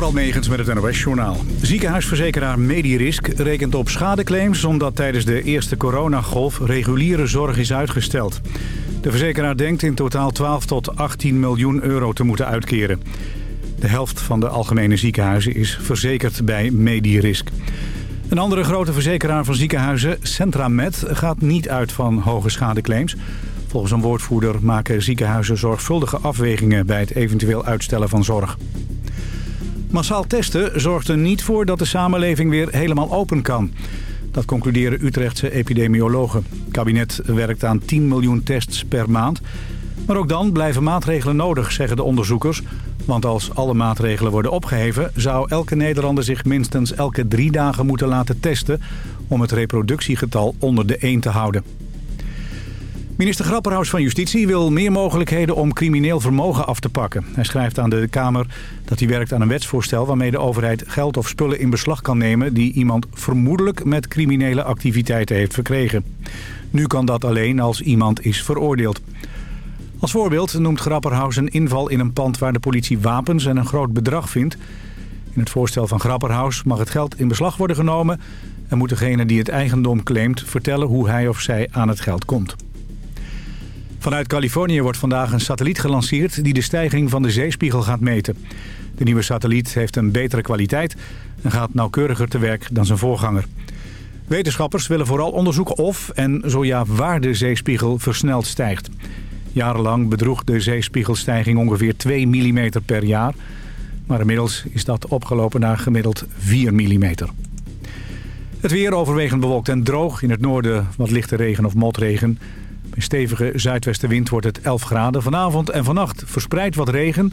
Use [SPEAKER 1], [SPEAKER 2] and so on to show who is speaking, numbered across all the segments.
[SPEAKER 1] Door Megens met het NOS-journaal. Ziekenhuisverzekeraar Medirisk rekent op schadeclaims... omdat tijdens de eerste coronagolf reguliere zorg is uitgesteld. De verzekeraar denkt in totaal 12 tot 18 miljoen euro te moeten uitkeren. De helft van de algemene ziekenhuizen is verzekerd bij Medirisk. Een andere grote verzekeraar van ziekenhuizen, Centramed, gaat niet uit van hoge schadeclaims. Volgens een woordvoerder maken ziekenhuizen zorgvuldige afwegingen bij het eventueel uitstellen van zorg. Massaal testen zorgt er niet voor dat de samenleving weer helemaal open kan. Dat concluderen Utrechtse epidemiologen. Het kabinet werkt aan 10 miljoen tests per maand. Maar ook dan blijven maatregelen nodig, zeggen de onderzoekers. Want als alle maatregelen worden opgeheven... zou elke Nederlander zich minstens elke drie dagen moeten laten testen... om het reproductiegetal onder de 1 te houden. Minister Grapperhaus van Justitie wil meer mogelijkheden om crimineel vermogen af te pakken. Hij schrijft aan de Kamer dat hij werkt aan een wetsvoorstel... waarmee de overheid geld of spullen in beslag kan nemen... die iemand vermoedelijk met criminele activiteiten heeft verkregen. Nu kan dat alleen als iemand is veroordeeld. Als voorbeeld noemt Grapperhaus een inval in een pand waar de politie wapens en een groot bedrag vindt. In het voorstel van Grapperhaus mag het geld in beslag worden genomen... en moet degene die het eigendom claimt vertellen hoe hij of zij aan het geld komt. Vanuit Californië wordt vandaag een satelliet gelanceerd die de stijging van de zeespiegel gaat meten. De nieuwe satelliet heeft een betere kwaliteit en gaat nauwkeuriger te werk dan zijn voorganger. Wetenschappers willen vooral onderzoeken of en zo ja waar de zeespiegel versneld stijgt. Jarenlang bedroeg de zeespiegelstijging ongeveer 2 mm per jaar. Maar inmiddels is dat opgelopen naar gemiddeld 4 mm. Het weer overwegend bewolkt en droog. In het noorden wat lichte regen of motregen. Bij stevige zuidwestenwind wordt het 11 graden. Vanavond en vannacht verspreid wat regen.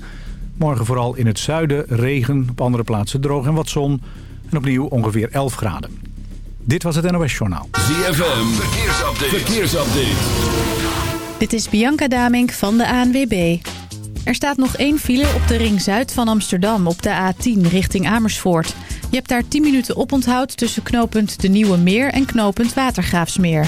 [SPEAKER 1] Morgen vooral in het zuiden regen. Op andere plaatsen droog en wat zon. En opnieuw ongeveer 11 graden. Dit was het NOS Journaal.
[SPEAKER 2] ZFM, verkeersupdate. verkeersupdate.
[SPEAKER 3] Dit is Bianca Damink van de ANWB. Er staat nog één file op de ring zuid van Amsterdam op de A10 richting Amersfoort. Je hebt daar 10 minuten oponthoud tussen knooppunt De Nieuwe Meer en knooppunt Watergraafsmeer.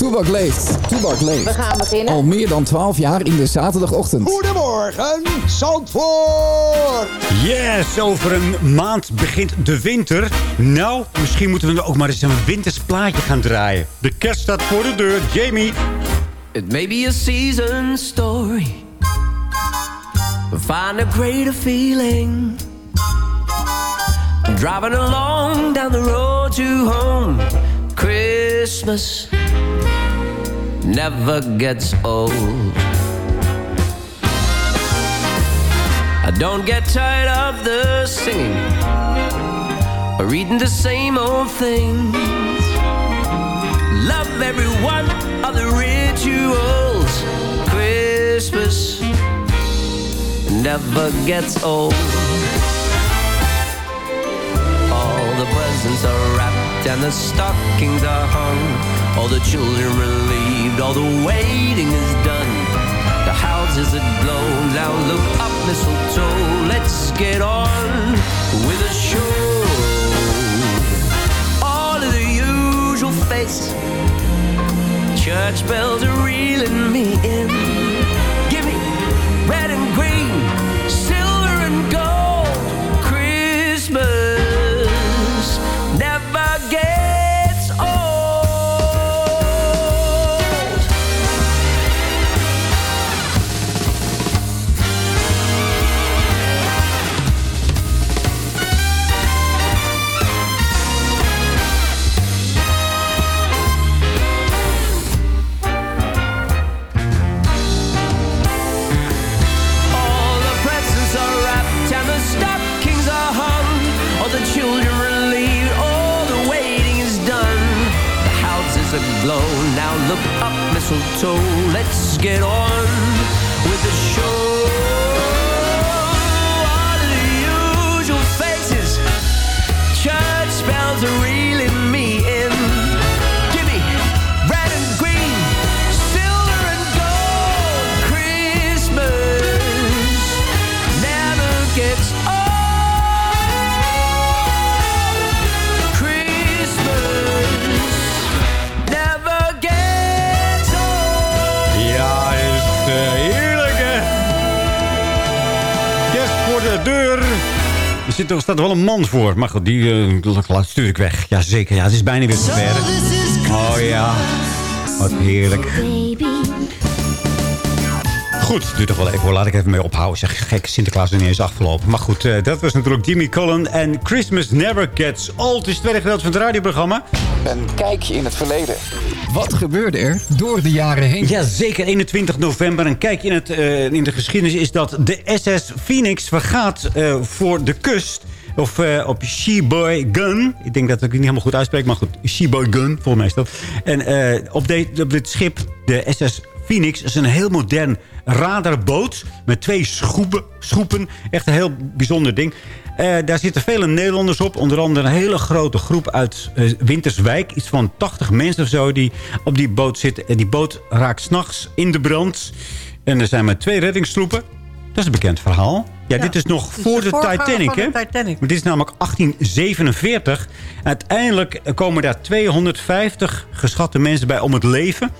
[SPEAKER 4] Toebak leeft. Toebak leeft.
[SPEAKER 5] We gaan beginnen.
[SPEAKER 4] Al meer dan 12 jaar in de zaterdagochtend.
[SPEAKER 6] Goedemorgen, Zandvoort!
[SPEAKER 7] Yes, over een maand begint de winter. Nou, misschien moeten we ook maar eens een wintersplaatje gaan draaien. De kerst staat voor de deur. Jamie.
[SPEAKER 8] It may be a season story. Find a greater feeling. Driving along down the road to home. Christmas never gets old. I don't get tired of the singing or reading the same old things. Love every one of the rituals. Christmas never gets old. All the presents are wrapped and the stockings are hung. All the children relieved, all the waiting is done. The houses aglow, now look up mistletoe. Let's get on with the show. All of the usual faces, church bells are reeling me in. Give me red and green, mistletoe, let's get on
[SPEAKER 7] voor de deur. Er zit, er staat wel een man voor. Maar goed, die uh, stuur ik weg. Jazeker, ja, het is bijna weer zover. Oh ja, wat heerlijk. Goed, duurt toch wel even hoor. Laat ik even mee ophouden. Zeg, gek, Sinterklaas is niet eens afgelopen. Maar goed, uh, dat was natuurlijk Jimmy Cullen en Christmas Never Gets Old. Het is het tweede gedeelte van het radioprogramma.
[SPEAKER 4] Een kijkje in het verleden. Wat gebeurde er door de jaren heen?
[SPEAKER 7] Ja, zeker 21 november. Een kijkje in, het, uh, in de geschiedenis is dat de SS Phoenix vergaat uh, voor de kust. Of uh, op Sheboy Gun. Ik denk dat ik het niet helemaal goed uitspreek. Maar goed, Sheboy Gun, volgens mij is dat. En uh, op, de, op dit schip, de SS Phoenix, is een heel modern radarboot. Met twee schoepen. schoepen. Echt een heel bijzonder ding. Uh, daar zitten vele Nederlanders op. Onder andere een hele grote groep uit uh, Winterswijk. Iets van 80 mensen of zo die op die boot zitten. En die boot raakt s'nachts in de brand. En er zijn maar twee reddingstroepen. Dat is een bekend verhaal. Ja, ja dit is nog voor de,
[SPEAKER 5] de
[SPEAKER 7] Titanic, hè?
[SPEAKER 5] Titanic.
[SPEAKER 7] Maar dit is namelijk 1847. Uiteindelijk komen daar 250 geschatte mensen bij om het leven.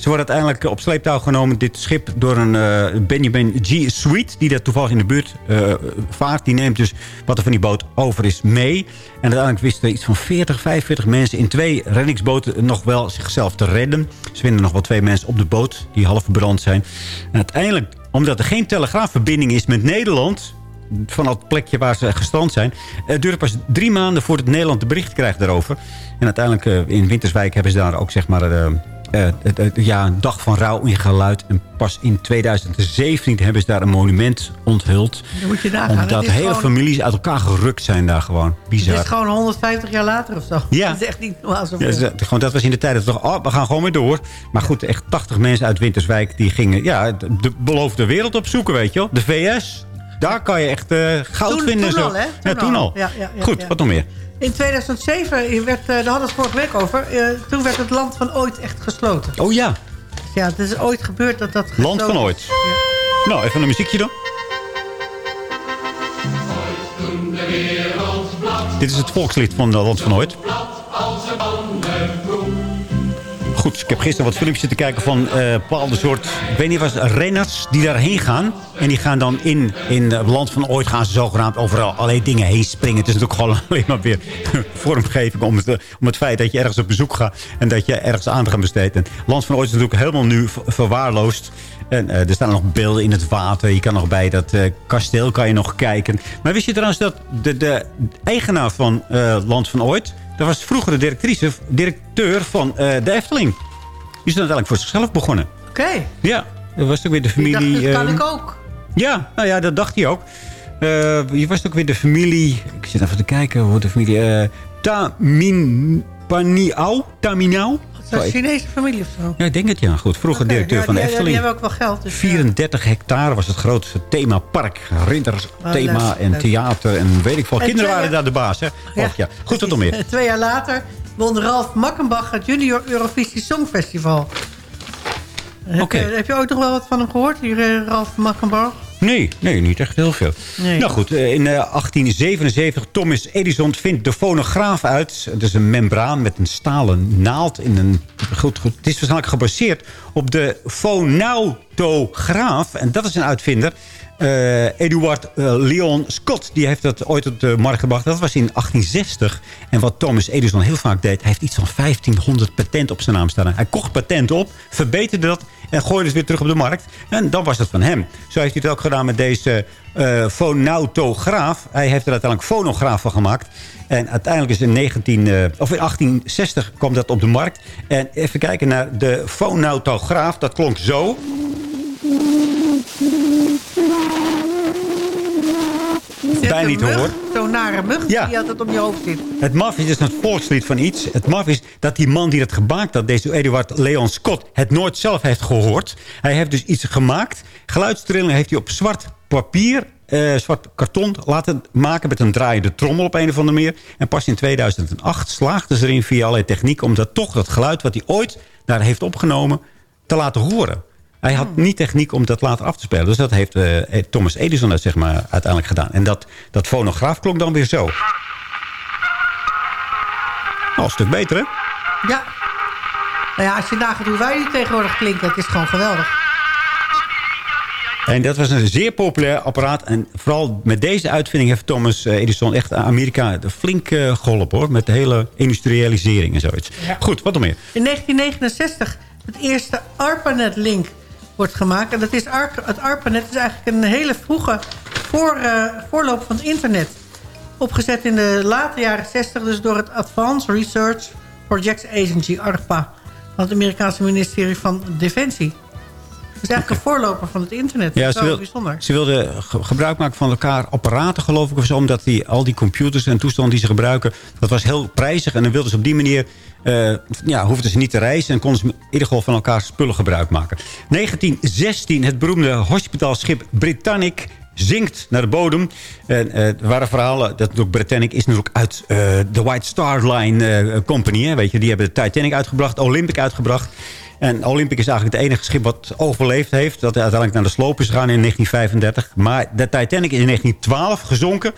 [SPEAKER 7] Ze worden uiteindelijk op sleeptouw genomen, dit schip, door een uh, Benjamin G. Sweet... die daar toevallig in de buurt uh, vaart. Die neemt dus wat er van die boot over is mee. En uiteindelijk wisten iets van 40, 45 mensen in twee reddingsboten... nog wel zichzelf te redden. Ze vinden nog wel twee mensen op de boot die half verbrand zijn. En uiteindelijk, omdat er geen telegraafverbinding is met Nederland van het plekje waar ze gestrand zijn. Het duurt pas drie maanden voordat Nederland de bericht krijgt daarover. En uiteindelijk uh, in Winterswijk hebben ze daar ook zeg maar... Uh, uh, ja, een dag van rouw in geluid. En pas in 2017 hebben ze daar een monument onthuld.
[SPEAKER 5] Dan moet je nagaan.
[SPEAKER 7] Omdat hele gewoon... families uit elkaar gerukt zijn daar gewoon. Bizar.
[SPEAKER 5] Het is gewoon 150 jaar later of zo.
[SPEAKER 7] Ja.
[SPEAKER 5] Dat is echt niet normaal zo
[SPEAKER 7] ja, dat, gewoon, dat was in de tijd dat we toch, oh, we gaan gewoon weer door. Maar goed, echt 80 mensen uit Winterswijk... die gingen ja, de, de beloofde wereld opzoeken, weet je wel. De VS, daar kan je echt uh, goud
[SPEAKER 5] toen,
[SPEAKER 7] vinden.
[SPEAKER 5] Toen
[SPEAKER 7] zo.
[SPEAKER 5] al, hè?
[SPEAKER 7] Toen ja, toen al.
[SPEAKER 5] Ja,
[SPEAKER 7] Goed, wat nog meer?
[SPEAKER 5] In 2007, werd, daar hadden we het vorige week over... Uh, toen werd het land van ooit echt gesloten.
[SPEAKER 7] Oh ja.
[SPEAKER 5] Dus ja, het is ooit gebeurd dat dat gesloten
[SPEAKER 7] Land van ooit. Ja. Nou, even een muziekje dan. Dit is het volkslied van Land van ooit. Goed, ik heb gisteren wat filmpjes zitten kijken van uh, bepaalde soort... Ik weet niet, was renners die daarheen gaan. En die gaan dan in, in het land van ooit gaan ze zogenaamd overal allerlei dingen heen springen. Het is natuurlijk gewoon alleen maar weer vormgeving om het, om het feit dat je ergens op bezoek gaat. En dat je ergens aan besteedt. En het land van ooit is natuurlijk helemaal nu verwaarloosd. En uh, er staan nog beelden in het water. Je kan nog bij dat uh, kasteel kan je nog kijken. Maar wist je trouwens dat de, de eigenaar van Land van Ooit... dat was vroeger de directrice, directeur van de Efteling. Die is dan uiteindelijk voor zichzelf begonnen.
[SPEAKER 5] Oké. Okay.
[SPEAKER 7] Ja, dat was ook weer de familie...
[SPEAKER 5] Ik dacht, dat kan ik ook.
[SPEAKER 7] Ja, nou ja, dat dacht hij ook. je was ook weer de familie... Ik zit even te kijken hoe de familie... Tamin... Paniau? Taminau?
[SPEAKER 5] Dat is een Chinese familie of zo?
[SPEAKER 7] Ja, ik denk het ja. Goed, vroeger okay, directeur
[SPEAKER 5] ja,
[SPEAKER 7] van de Efteling.
[SPEAKER 5] Die hebben ook wel geld. Dus
[SPEAKER 7] 34 ja. hectare was het grootste themapark. Rindersthema
[SPEAKER 5] oh,
[SPEAKER 7] en theater en weet ik veel. Kinderen waren daar de baas, hè? Ja, ja. Goed, wat nog meer?
[SPEAKER 5] Twee jaar later won Ralf Makkenbach het Junior Eurovisie Songfestival.
[SPEAKER 7] Okay.
[SPEAKER 5] je, heb je ooit nog wel wat van hem gehoord, hier, Ralf Makkenbach?
[SPEAKER 7] Nee, nee, niet echt heel veel.
[SPEAKER 5] Nee.
[SPEAKER 7] Nou goed, in 1877, Thomas Edison vindt de fonograaf uit. Het is een membraan met een stalen naald. In een, goed, goed, het is waarschijnlijk gebaseerd op de fonautograaf. En dat is een uitvinder. Uh, Eduard uh, Leon Scott, die heeft dat ooit op de markt gebracht. Dat was in 1860. En wat Thomas Edison heel vaak deed... hij heeft iets van 1500 patent op zijn naam staan. Hij kocht patent op, verbeterde dat... en gooide het weer terug op de markt. En dan was het van hem. Zo heeft hij het ook gedaan met deze uh, fonautograaf. Hij heeft er uiteindelijk fonograaf van gemaakt. En uiteindelijk is in, 19, of in 1860 kwam dat op de markt. En even kijken naar de fonautograaf. Dat klonk zo... bijna niet
[SPEAKER 5] mug,
[SPEAKER 7] horen.
[SPEAKER 5] Zo'n nare mug
[SPEAKER 7] Ja.
[SPEAKER 5] die altijd om je hoofd zit.
[SPEAKER 7] Het maf is dus het volkslied van iets. Het maf is dat die man die het gemaakt had, deze Eduard Leon Scott... het nooit zelf heeft gehoord. Hij heeft dus iets gemaakt. Geluidstrillingen heeft hij op zwart papier, eh, zwart karton laten maken... met een draaiende trommel op een of andere manier. En pas in 2008 slaagden ze erin via allerlei technieken... om dat toch dat geluid wat hij ooit daar heeft opgenomen te laten horen. Hij had niet techniek om dat later af te spelen. Dus dat heeft eh, Thomas Edison dat, zeg maar, uiteindelijk gedaan. En dat, dat fonograaf klonk dan weer zo. Nou, een stuk beter, hè?
[SPEAKER 5] Ja. Nou ja, als je nagaat hoe wij nu tegenwoordig klinken, het is gewoon geweldig.
[SPEAKER 7] En dat was een zeer populair apparaat. En vooral met deze uitvinding heeft Thomas eh, Edison echt Amerika flink eh, geholpen, hoor. Met de hele industrialisering en zoiets. Goed, wat nog meer?
[SPEAKER 5] In 1969 het eerste ARPANET-link wordt gemaakt. En dat is Ar het ARPANET is eigenlijk een hele vroege voor, eh, voorloop van het internet. Opgezet in de late jaren 60 dus door het Advanced Research Projects Agency, ARPA. Van het Amerikaanse ministerie van Defensie. Het is eigenlijk een voorloper van het internet.
[SPEAKER 7] Ja,
[SPEAKER 5] dat
[SPEAKER 7] ze,
[SPEAKER 5] is wel
[SPEAKER 7] wil,
[SPEAKER 5] bijzonder.
[SPEAKER 7] ze wilden ge- gebruik maken van elkaar apparaten, geloof ik, of zo. Omdat die, al die computers en toestanden die ze gebruiken... dat was heel prijzig. En dan wilden ze op die manier... eh, ja, hoefden ze niet te reizen... en konden ze in ieder geval van elkaar spullen gebruik maken. 1916, het beroemde hospitaalschip Britannic zinkt naar de bodem. En eh, er waren verhalen, dat natuurlijk Britannic is natuurlijk uit eh, de White Star Line Company. Hè, weet je, die hebben de Titanic uitgebracht, Olympic uitgebracht. En Olympic is eigenlijk het enige schip wat overleefd heeft. Dat uiteindelijk naar de sloop is gegaan in 1935. Maar de Titanic is in 1912 gezonken.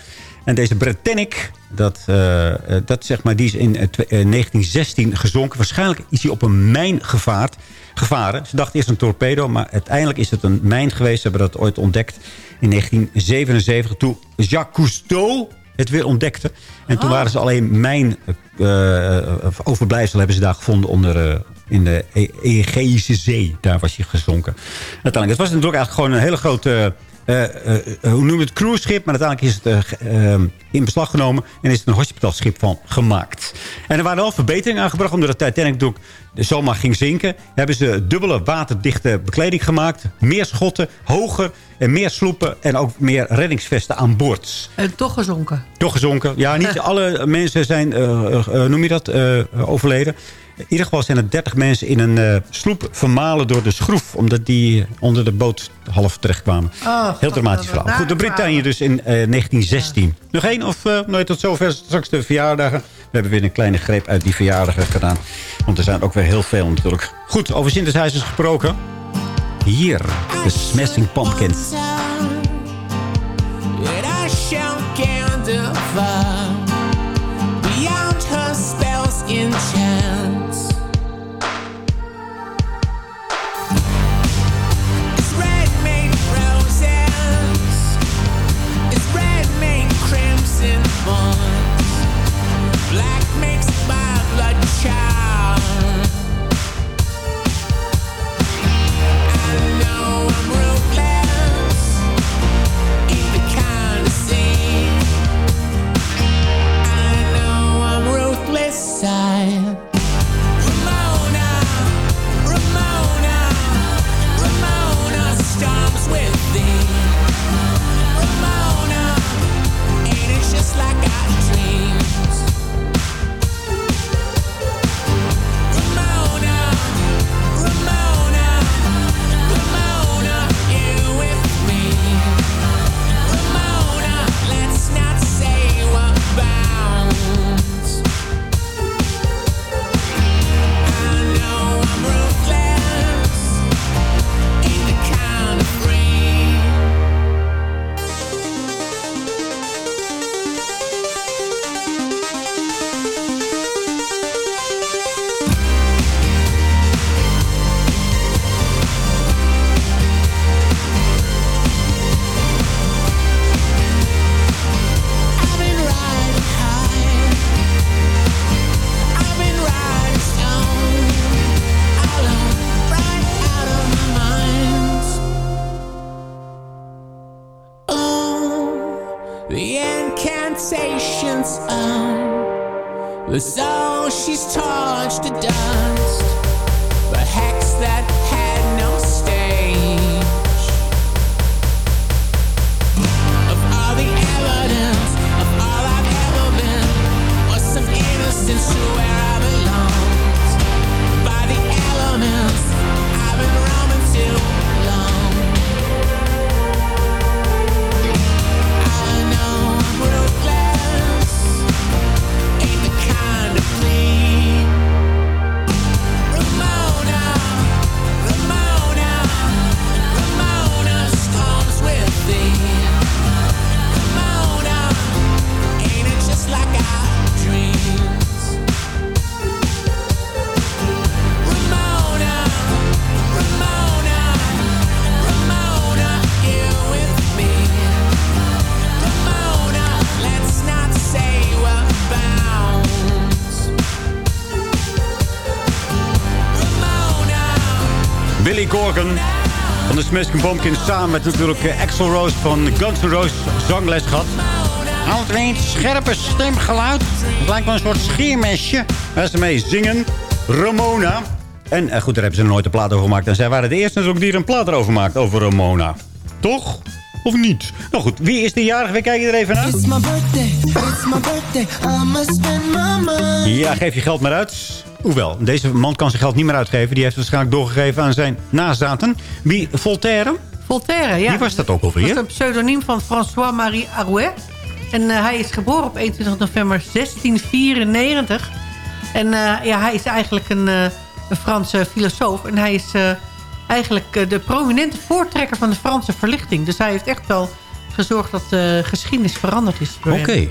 [SPEAKER 7] En deze Britannic, dat, eh, eh, dat zeg maar, die is in eh, twe- eh, 1916 gezonken. Waarschijnlijk is hij op een mijn gevaard, gevaren. Ze dachten eerst een torpedo, maar uiteindelijk is het een mijn geweest. Ze hebben dat ooit ontdekt in 1977. Toen Jacques Cousteau het weer ontdekte. En toen waren ze alleen mijn eh, overblijfsel hebben ze daar gevonden onder... in de E- Egeïsche Zee. Daar was hij gezonken. Uiteindelijk, het was natuurlijk eigenlijk gewoon een hele grote... eh, eh, eh, hoe noem je het? Cruiseschip. Maar uiteindelijk is het in beslag genomen. En is er een hospitaalschip van gemaakt. En er waren wel verbeteringen aangebracht. Omdat de Titanic natuurlijk zomaar ging zinken. Hebben ze dubbele waterdichte bekleding gemaakt. Meer schotten, hoger en meer sloepen. En ook meer reddingsvesten aan boord.
[SPEAKER 5] En toch gezonken.
[SPEAKER 7] Toch gezonken. Ja, niet alle mensen zijn, noem je dat, overleden. In ieder geval zijn er 30 mensen in een eh, sloep vermalen door de schroef. Omdat die onder de boot half terecht kwamen.
[SPEAKER 5] Oh,
[SPEAKER 7] Heel dramatisch verhaal. Goed, de Brittannië dus in eh, 1916. Nog één of uh, nooit tot zover straks de verjaardagen. We hebben weer een kleine greep uit die verjaardagen gedaan. Want er zijn ook weer heel veel natuurlijk. Goed, over synthesizers gesproken. Hier, de Smashing Pumpkins. Smashing Pumpkins... samen met natuurlijk eh, Axel Rose van Guns N' Roses zangles gehad. Oud weet, scherpe stemgeluid. Het lijkt wel een soort scheermesje. Waar ze mee zingen. Ramona. En eh, goed, daar hebben ze nooit een plaat over gemaakt. En zij waren de eerste natuurlijk die er een plaat over maakt over Ramona. Toch? Of niet? Nou goed, wie is de jarige? We kijken er even naar.
[SPEAKER 9] It's my birthday, it's my birthday. I'ma spend my money.
[SPEAKER 7] Ja, geef je geld maar uit. Hoewel, deze man kan zijn geld niet meer uitgeven. Die heeft het waarschijnlijk doorgegeven aan zijn nazaten. Wie? Voltaire?
[SPEAKER 5] Voltaire, ja.
[SPEAKER 7] Wie was dat ook
[SPEAKER 5] Dat
[SPEAKER 7] alweer?
[SPEAKER 5] is een pseudoniem van François-Marie Arouet. En eh, hij is geboren op 21 november 1694. En eh, ja, hij is eigenlijk een, eh, een Franse filosoof. En hij is eigenlijk de prominente voortrekker van de Franse verlichting. Dus hij heeft echt wel gezorgd dat de geschiedenis veranderd is.
[SPEAKER 7] Oké.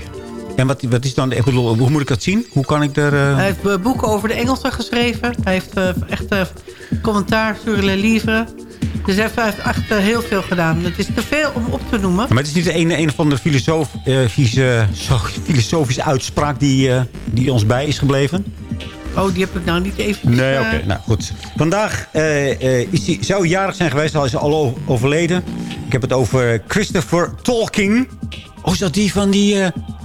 [SPEAKER 7] En wat, wat is dan... Ik bedoel, hoe moet ik dat zien? Hoe kan ik er... eh,
[SPEAKER 5] Hij heeft eh, boeken over de Engelsen geschreven. Hij heeft eh, echt commentaar sur le livre. Dus hij heeft, echt heel veel gedaan. Het is te veel om op te noemen.
[SPEAKER 7] Maar het is niet de ene, een of andere zo- filosofische uitspraak die, die ons bij is gebleven.
[SPEAKER 5] Oh, die heb ik nou niet even...
[SPEAKER 7] Nee, oké. Nou, goed. Vandaag is hij, zou hij jarig zijn geweest. Al is hij al overleden. Ik heb het over Christopher Tolkien. Oh, is dat die van die...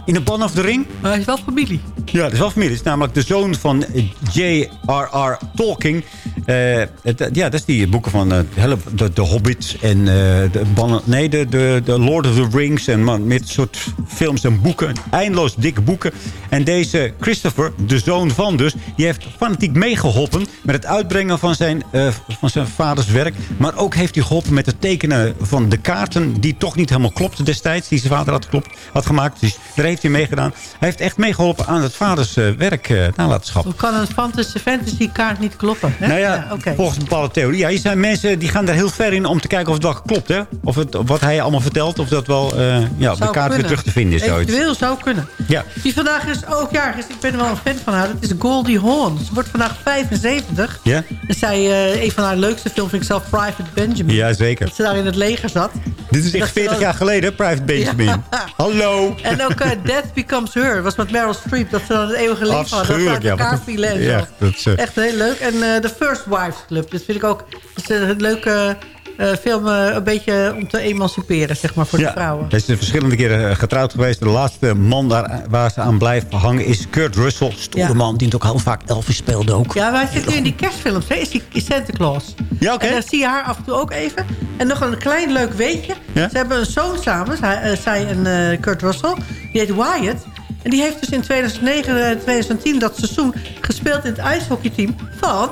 [SPEAKER 7] eh, in de Band of the Ring?
[SPEAKER 5] Maar hij is wel familie.
[SPEAKER 7] Ja, dat is wel familie. Het is namelijk de zoon van J.R.R. Tolkien. Eh, het, ja, dat is die boeken van hele- de, de Hobbit en eh, de, nee, de, de, de Lord of the Rings. En man, met soort films en boeken. Eindeloos dikke boeken. En deze Christopher, de zoon van dus, die heeft fanatiek meegeholpen met het uitbrengen van zijn, van zijn vaders werk. Maar ook heeft hij geholpen met het tekenen van de kaarten die toch niet helemaal klopten destijds. Die zijn vader had, klopt, had gemaakt. Dus daar heeft hij meegedaan. Hij heeft echt meegeholpen aan het vaders werk, nalatenschap.
[SPEAKER 5] Hoe kan een fantasy, fantasy kaart niet kloppen? Hè?
[SPEAKER 7] Nou ja, volgens een bepaalde theorie. Ja, hier zijn mensen die gaan daar heel ver in om te kijken of het wel klopt. Hè? Of het, wat hij allemaal vertelt, of dat wel eh, ja, op de kaart weer terug te vinden is.
[SPEAKER 5] Eventueel zou kunnen.
[SPEAKER 7] Ja.
[SPEAKER 5] Die vandaag is ook jarig is. Ik ben er wel een fan van haar. Dat is Goldie Hawn. Ze wordt vandaag 75.
[SPEAKER 7] Ja?
[SPEAKER 5] En zij, eh, een van haar leukste films vind ik zelf Private Benjamin.
[SPEAKER 7] Ja, zeker.
[SPEAKER 5] Dat ze daar in het leger zat.
[SPEAKER 7] Dit is echt
[SPEAKER 5] ze
[SPEAKER 7] 40
[SPEAKER 5] dan-
[SPEAKER 7] jaar geleden, Private Benjamin.
[SPEAKER 5] Ja.
[SPEAKER 7] Hallo.
[SPEAKER 5] En ook eh, Death Becomes Her. was met Meryl Streep. Dat ze dan het eeuwige leven hadden. Dat ze
[SPEAKER 7] ja, dat is,
[SPEAKER 5] Echt heel leuk. En The First Wives Club. Dat vind ik ook dat is een leuke eh, film. eh, een beetje om te emanciperen, zeg maar, voor de vrouwen.
[SPEAKER 7] Hij is verschillende keren eh, getrouwd geweest. De laatste man daar, waar ze aan blijft hangen is Kurt Russell. Stoere
[SPEAKER 5] Ja.
[SPEAKER 7] man, die ook heel vaak Elvis speelde ook.
[SPEAKER 5] Ja, maar hij zit nu in die kerstfilms. Hè? Is die is Santa Claus.
[SPEAKER 7] Ja, oké.
[SPEAKER 5] En dan zie je haar af en toe ook even. En nog een klein leuk weetje.
[SPEAKER 7] Ja?
[SPEAKER 5] Ze hebben een zoon samen. Zij, zij en Kurt Russell. Die heet Wyatt. En die heeft dus in 2009 en 2010 dat seizoen gespeeld in het ijshockeyteam van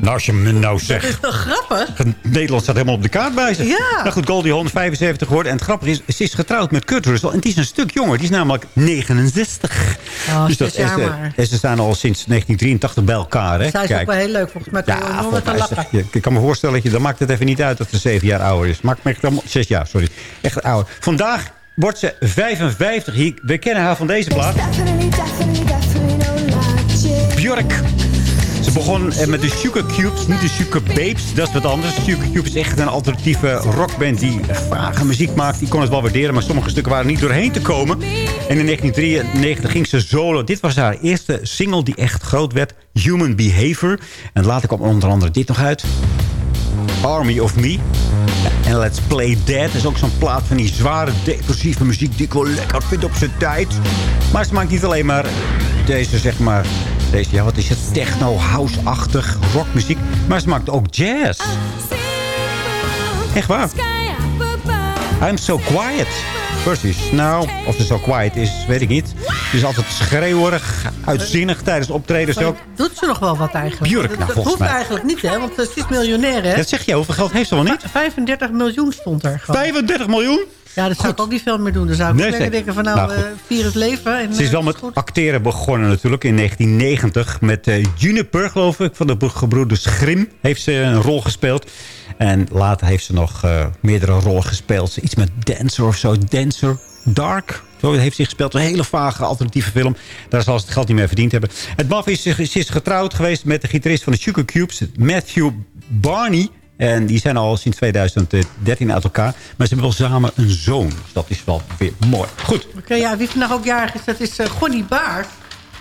[SPEAKER 7] Nou, als je me nou
[SPEAKER 5] Dat
[SPEAKER 7] zegt.
[SPEAKER 5] is toch grappig?
[SPEAKER 7] Nederland staat helemaal op de kaart bij zich.
[SPEAKER 5] Ja.
[SPEAKER 7] Nou goed, Goldie Hawn 75 geworden. En het grappige is, ze is getrouwd met Kurt Russell. En die is een stuk jonger. Die is namelijk 69.
[SPEAKER 5] Oh,
[SPEAKER 7] dus en ze-
[SPEAKER 5] maar.
[SPEAKER 7] En ze staan al sinds 1983 bij elkaar. Hè?
[SPEAKER 5] Zij is ook wel heel leuk volgens mij. Kan
[SPEAKER 7] Ja, volgens
[SPEAKER 5] met
[SPEAKER 7] mij
[SPEAKER 5] haar
[SPEAKER 7] is
[SPEAKER 5] lachen.
[SPEAKER 7] ik kan me voorstellen dat je... Dan maakt het even niet uit dat ze zeven jaar ouder is. Maakt me echt allemaal... Zes jaar, sorry. Echt ouder. Vandaag wordt ze 55. Hier, we kennen haar van deze plaat. Björk. Begon eh, met de Sugar Cubes, niet de Sugar Babes. Dat is wat anders. Sugar Cubes is echt een alternatieve rockband die vage muziek maakt. Die kon het wel waarderen, maar sommige stukken waren niet doorheen te komen. En in 1993 ging ze solo. Dit was haar eerste single die echt groot werd. Human Behavior. En later kwam onder andere dit nog uit. Army of Me. En Let's Play Dead is ook zo'n plaat van die zware, depressieve muziek... die ik wel lekker vind op zijn tijd. Maar ze maakt niet alleen maar deze, zeg maar... Deze, ja, wat is het? Techno, house-achtig, rockmuziek. Maar ze maakt ook jazz. Echt waar. I'm so quiet. Precies. Nou, of ze zo quiet is, weet ik niet. Ze is altijd schreeuwerig, uitzinnig tijdens optredens ook.
[SPEAKER 5] Doet ze nog wel wat eigenlijk?
[SPEAKER 7] Björk, nou,
[SPEAKER 5] dat hoeft
[SPEAKER 7] mij.
[SPEAKER 5] eigenlijk niet, hè? Want ze is miljonair, hè?
[SPEAKER 7] Dat zeg je, hoeveel geld heeft ze wel niet?
[SPEAKER 5] 35 miljoen stond er gewoon.
[SPEAKER 7] 35 miljoen?
[SPEAKER 5] Ja, dat zou ik ook niet veel meer doen. Dan zou ik
[SPEAKER 7] Nee,
[SPEAKER 5] lekker denken van nou,
[SPEAKER 7] Nou, goed.
[SPEAKER 5] eh, vier het leven. En,
[SPEAKER 7] Ze is
[SPEAKER 5] eh,
[SPEAKER 7] wel met
[SPEAKER 5] goed.
[SPEAKER 7] acteren begonnen natuurlijk in 1990. Met eh, Juniper, geloof ik, van de gebroeders Grimm heeft ze een rol gespeeld. En later heeft ze nog meerdere rollen gespeeld. Iets met Dancer of zo. Dancer Dark. Zo heeft ze gespeeld. Een hele vage alternatieve film. Daar zal ze het geld niet meer verdiend hebben. Het maf is, ze is getrouwd geweest met de gitarist van de Sugar Cubes. Matthew Barney. En die zijn al sinds 2013 uit elkaar. Maar ze hebben wel samen een zoon. Dus dat is wel weer mooi. Goed.
[SPEAKER 5] Oké, ja, wie vandaag ook jarig is, dat is eh Gonnie Baars.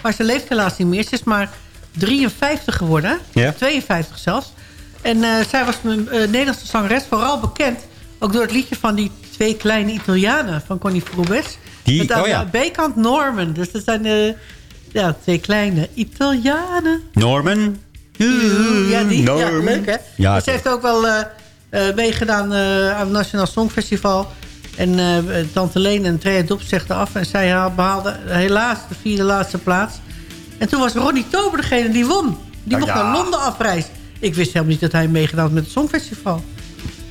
[SPEAKER 5] Maar ze leeft helaas niet meer. Ze is maar 53 geworden.
[SPEAKER 7] Ja.
[SPEAKER 5] 52 zelfs. En eh, zij was een eh, Nederlandse zangeres, vooral bekend... ook door het liedje van die twee kleine Italianen van Connie Frubes.
[SPEAKER 7] Die-
[SPEAKER 5] Met aan
[SPEAKER 7] oh ja.
[SPEAKER 5] de B-kant Norman. Dus dat zijn ja, twee kleine Italianen.
[SPEAKER 7] Norman.
[SPEAKER 5] Ja, die, ja, leuk hè?
[SPEAKER 7] Ja,
[SPEAKER 5] Dus ze heeft ook wel eh, eh, meegedaan eh, aan het Nationaal Songfestival. En Tante Leen en Trea Dops zegden af. En zij ha- behaalde helaas de vierde laatste plaats. En toen was Ronnie Tober degene die won. Die mocht
[SPEAKER 7] ja.
[SPEAKER 5] naar Londen afreizen. Ik wist helemaal niet dat hij meegedaan had met het Songfestival.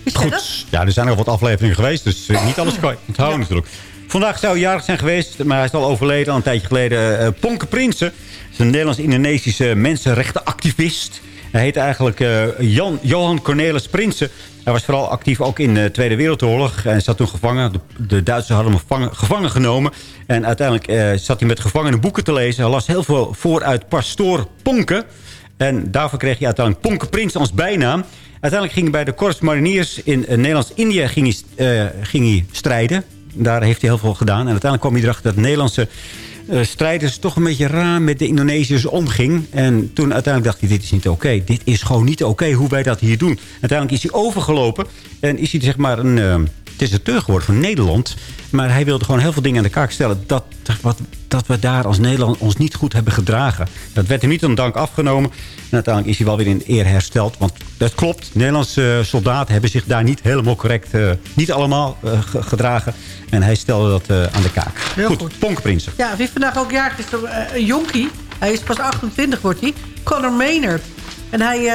[SPEAKER 5] Dat?
[SPEAKER 7] Goed. Ja, er zijn nog wat afleveringen geweest, dus niet alles kan onthouden natuurlijk. Vandaag zou hij jarig zijn geweest, maar hij is al overleden al een tijdje geleden. Eh Ponke Prinsen is een Nederlands-Indonesische mensenrechtenactivist. Hij heet eigenlijk eh, Jan, Johan Cornelis Prinsen. Hij was vooral actief ook in de Tweede Wereldoorlog. En zat toen gevangen. De, Duitsers hadden hem gevangen, genomen. En uiteindelijk eh, zat hij met gevangenen boeken te lezen. Hij las heel veel voor uit Pastoor Ponke. En daarvoor kreeg hij uiteindelijk Ponke Prins als bijnaam. Uiteindelijk ging hij bij de Korps Mariniers in eh, Nederlands-Indië ging strijden. Daar heeft hij heel veel gedaan. En uiteindelijk kwam hij erachter dat Nederlandse strijders toch een beetje raar met de Indonesiërs omging. En toen uiteindelijk dacht hij, dit is niet oké. Dit is gewoon niet oké hoe wij dat hier doen. Uiteindelijk is hij overgelopen. En is hij zeg maar een uh, deserteur geworden van Nederland. Maar hij wilde gewoon heel veel dingen aan de kaak stellen. Dat, wat, dat we daar als Nederland ons niet goed hebben gedragen. Dat werd hem niet aan dank afgenomen. En uiteindelijk is hij wel weer in eer hersteld. Want dat klopt. Nederlandse soldaten hebben zich daar niet helemaal correct... Uh, niet allemaal uh, gedragen. En hij stelde dat uh, aan de kaak.
[SPEAKER 5] Heel
[SPEAKER 7] goed,
[SPEAKER 5] goed.
[SPEAKER 7] Ponkprinsen.
[SPEAKER 5] Ja, wie vandaag ook jarig is, een jonkie. Hij is pas 28, wordt hij. Conor Maynard. En hij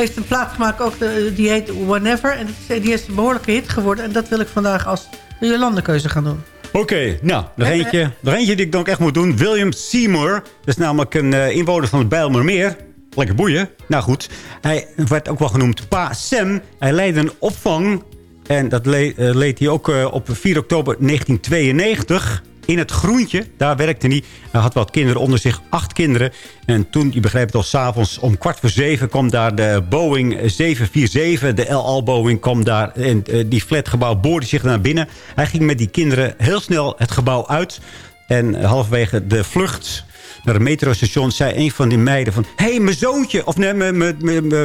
[SPEAKER 5] heeft een plaat gemaakt, ook de, die heet Whenever. En die is een behoorlijke hit geworden. En dat wil ik vandaag als de Jolandekeuze gaan doen.
[SPEAKER 7] Oké, okay, nou, nog eentje, nog eentje die ik dan ook echt moet doen. William Seymour. Dat is namelijk een uh, inwoner van het Bijlmermeer. Lekker boeien. Nou goed, hij werd ook wel genoemd Pa Sam. Hij leidde een opvang. En dat le uh, leed hij ook uh, op 4 oktober 1992 in het groentje. Daar werkte hij. Hij had wat kinderen onder zich, acht kinderen. En toen, je begrijpt het al, s'avonds om kwart voor zeven... kwam daar de Boeing 747, de El Al Boeing, kwam daar. En uh, die flatgebouw boorde zich naar binnen. Hij ging met die kinderen heel snel het gebouw uit. En halverwege de vlucht naar een metrostation zei een van die meiden van... Hé, hey, mijn zoontje, of nee, mijn,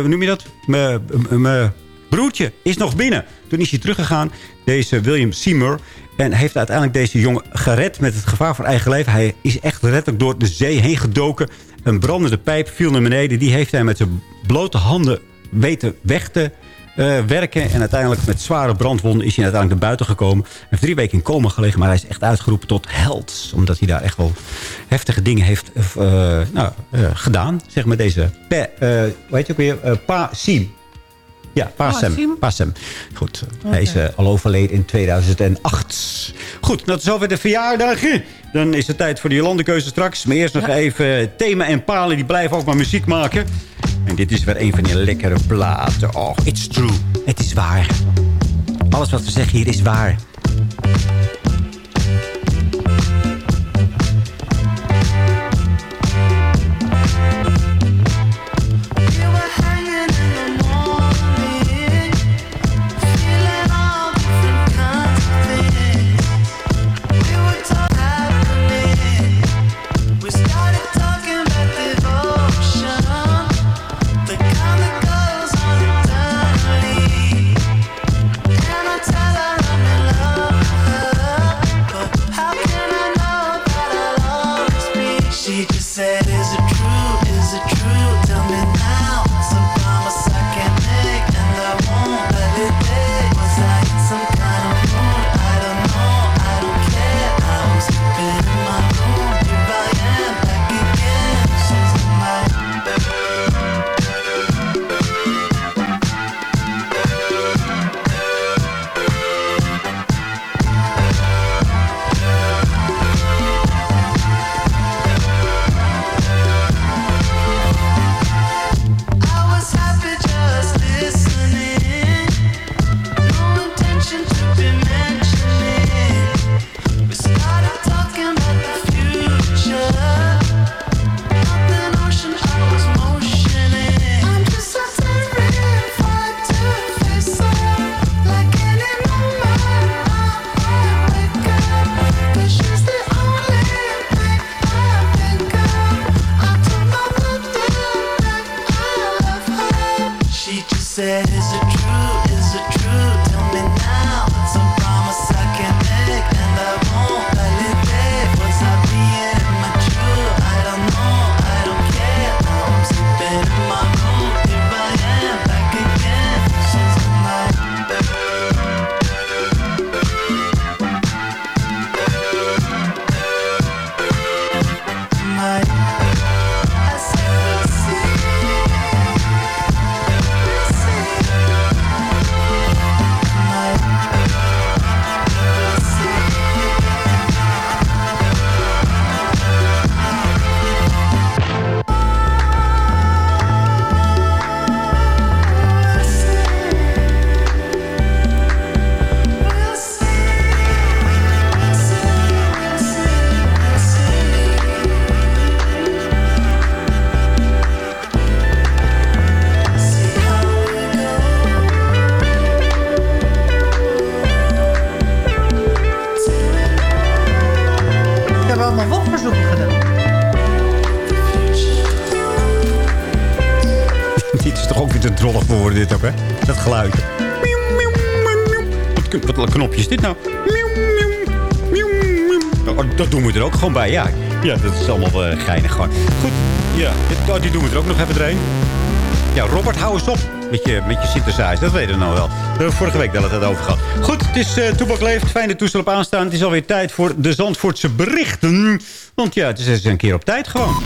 [SPEAKER 7] noem je dat? Mijn broertje is nog binnen. Toen is hij teruggegaan, deze William Seymour... En heeft uiteindelijk deze jongen gered met het gevaar voor eigen leven. Hij is echt letterlijk door de zee heen gedoken. Een brandende pijp viel naar beneden. Die heeft hij met zijn blote handen weten weg te uh, werken. En uiteindelijk met zware brandwonden is hij uiteindelijk naar buiten gekomen. Hij heeft drie weken in coma gelegen. Maar hij is echt uitgeroepen tot held. Omdat hij daar echt wel heftige dingen heeft uh, nou, uh, gedaan. Zeg maar deze... Hoe heet je ook weer? Pa Siem. Ja, Pasem. Pasem. Goed, okay. hij is uh, al overleden in 2008. Goed, dat is over de verjaardagen. Dan is het tijd voor de Jolandekeuze straks. Maar eerst nog ja. even Thema en Palen. Die blijven ook maar muziek maken. En dit is weer een van die lekkere platen. Oh, it's true. Het is waar. Alles wat we zeggen hier is waar. Knopje is dit nou? Oh, dat doen we er ook gewoon bij, ja. Ja, dat is allemaal uh, geinig gewoon. Goed, ja, dit, oh, die doen we er ook nog even erin. Ja, Robert, hou eens op met je, met je synthesizer. Dat weten we nou wel. We hebben vorige week dat het over gehad. Goed, het is uh, Toebak Leeft. Fijne toestel op aanstaan. Het is alweer tijd voor de Zandvoortse berichten. Want ja, het is eens een keer op tijd gewoon.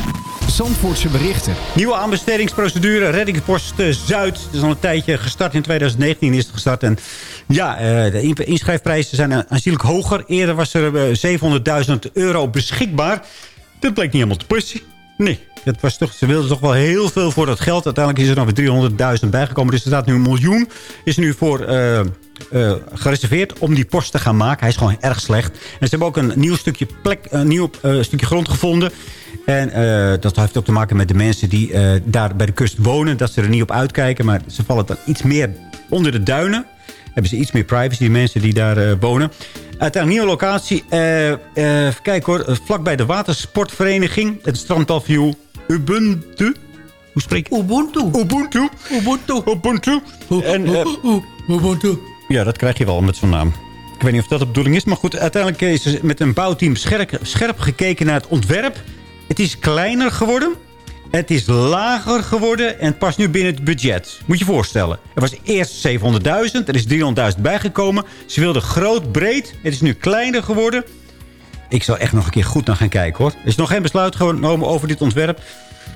[SPEAKER 4] Zandvoortse berichten.
[SPEAKER 7] Nieuwe aanbestedingsprocedure. Reddingspost uh, Zuid. Het is al een tijdje gestart. In 2019 is het gestart. En ja, uh, de inschrijfprijzen zijn aanzienlijk hoger. Eerder was er 700.000 euro beschikbaar. Dat bleek niet helemaal te passen. Nee, dat was toch, ze wilden toch wel heel veel voor dat geld. Uiteindelijk is er nog weer 300.000 bijgekomen. Dus er staat nu een miljoen. Is nu voor uh, gereserveerd om die post te gaan maken. Hij is gewoon erg slecht. En ze hebben ook een nieuw stukje, plek, een nieuw stukje grond gevonden. En dat heeft ook te maken met de mensen die daar bij de kust wonen. Dat ze er niet op uitkijken. Maar ze vallen dan iets meer onder de duinen. Hebben ze iets meer privacy, die mensen die daar wonen. Uit een nieuwe locatie. even kijken hoor. Vlakbij de watersportvereniging. Het strandpavioen Ubuntu. Hoe spreek je?
[SPEAKER 5] Ubuntu.
[SPEAKER 7] Ubuntu.
[SPEAKER 5] Ubuntu.
[SPEAKER 7] Ubuntu. En,
[SPEAKER 5] Ubuntu.
[SPEAKER 7] Ja, dat krijg je wel met zo'n naam. Ik weet niet of dat de bedoeling is. Maar goed, uiteindelijk is met een bouwteam scherp, scherp gekeken naar het ontwerp. Het is kleiner geworden. Het is lager geworden en past nu binnen het budget. Moet je je voorstellen. Er was eerst 700.000, er is 300.000 bijgekomen. Ze wilden groot, breed. Het is nu kleiner geworden. Ik zal echt nog een keer goed naar gaan kijken hoor. Er is nog geen besluit genomen over dit ontwerp.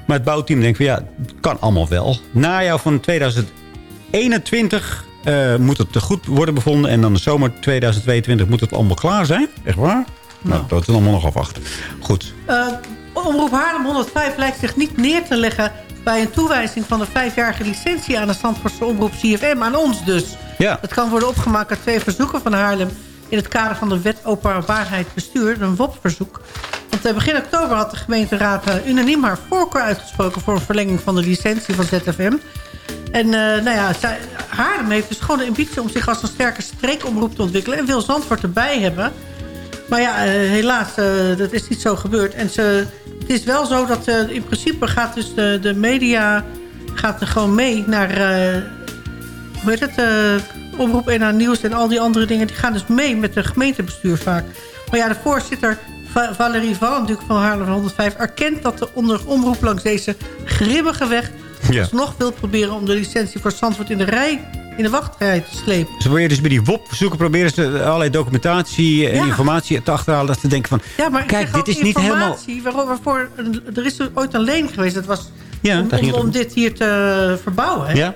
[SPEAKER 7] Maar het bouwteam denkt van ja, het kan allemaal wel. Najaar van 2021 uh, moet het te goed worden bevonden. En dan de zomer 2022 moet het allemaal klaar zijn. Echt waar? Nou, nou dat is allemaal nog afwachten. Goed.
[SPEAKER 5] Uh, Omroep Haarlem 105 lijkt zich niet neer te leggen... bij een toewijzing van de vijfjarige licentie aan de Zandvoortse omroep CFM. Aan ons dus.
[SPEAKER 7] Ja.
[SPEAKER 5] Het kan worden opgemaakt uit twee verzoeken van Haarlem in het kader van de wet openbaarheid bestuur, een WOP-verzoek. Want begin oktober had de gemeenteraad uh, unaniem haar voorkeur uitgesproken... voor een verlenging van de licentie van ZFM. En uh, nou ja, zij, Haarlem heeft dus gewoon de ambitie om zich als een sterke streekomroep te ontwikkelen... en wil Zandvoort erbij hebben. Maar ja, helaas, dat is niet zo gebeurd. En ze, het is wel zo dat in principe gaat dus de, de media gaat er gewoon mee naar... hoe heet het? Omroep en aan Nieuws en al die andere dingen... die gaan dus mee met het gemeentebestuur vaak. Maar ja, de voorzitter Valerie Van, natuurlijk van Haarlem 105... erkent dat de onder omroep langs deze grimmige weg...
[SPEAKER 7] Ja.
[SPEAKER 5] nog wil proberen om de licentie voor Zandvoort in de rij in de wachtrij te slepen.
[SPEAKER 7] Ze proberen dus bij die WOP zoeken, proberen ze allerlei documentatie en
[SPEAKER 5] Ja.
[SPEAKER 7] informatie te achterhalen. Dat ze denken van,
[SPEAKER 5] Ja, maar
[SPEAKER 7] kijk, dit is niet helemaal...
[SPEAKER 5] Waarvoor, waarvoor, er is ooit een leen geweest. Dat was
[SPEAKER 7] Ja,
[SPEAKER 5] om om. dit hier te verbouwen. Hè?
[SPEAKER 7] Ja?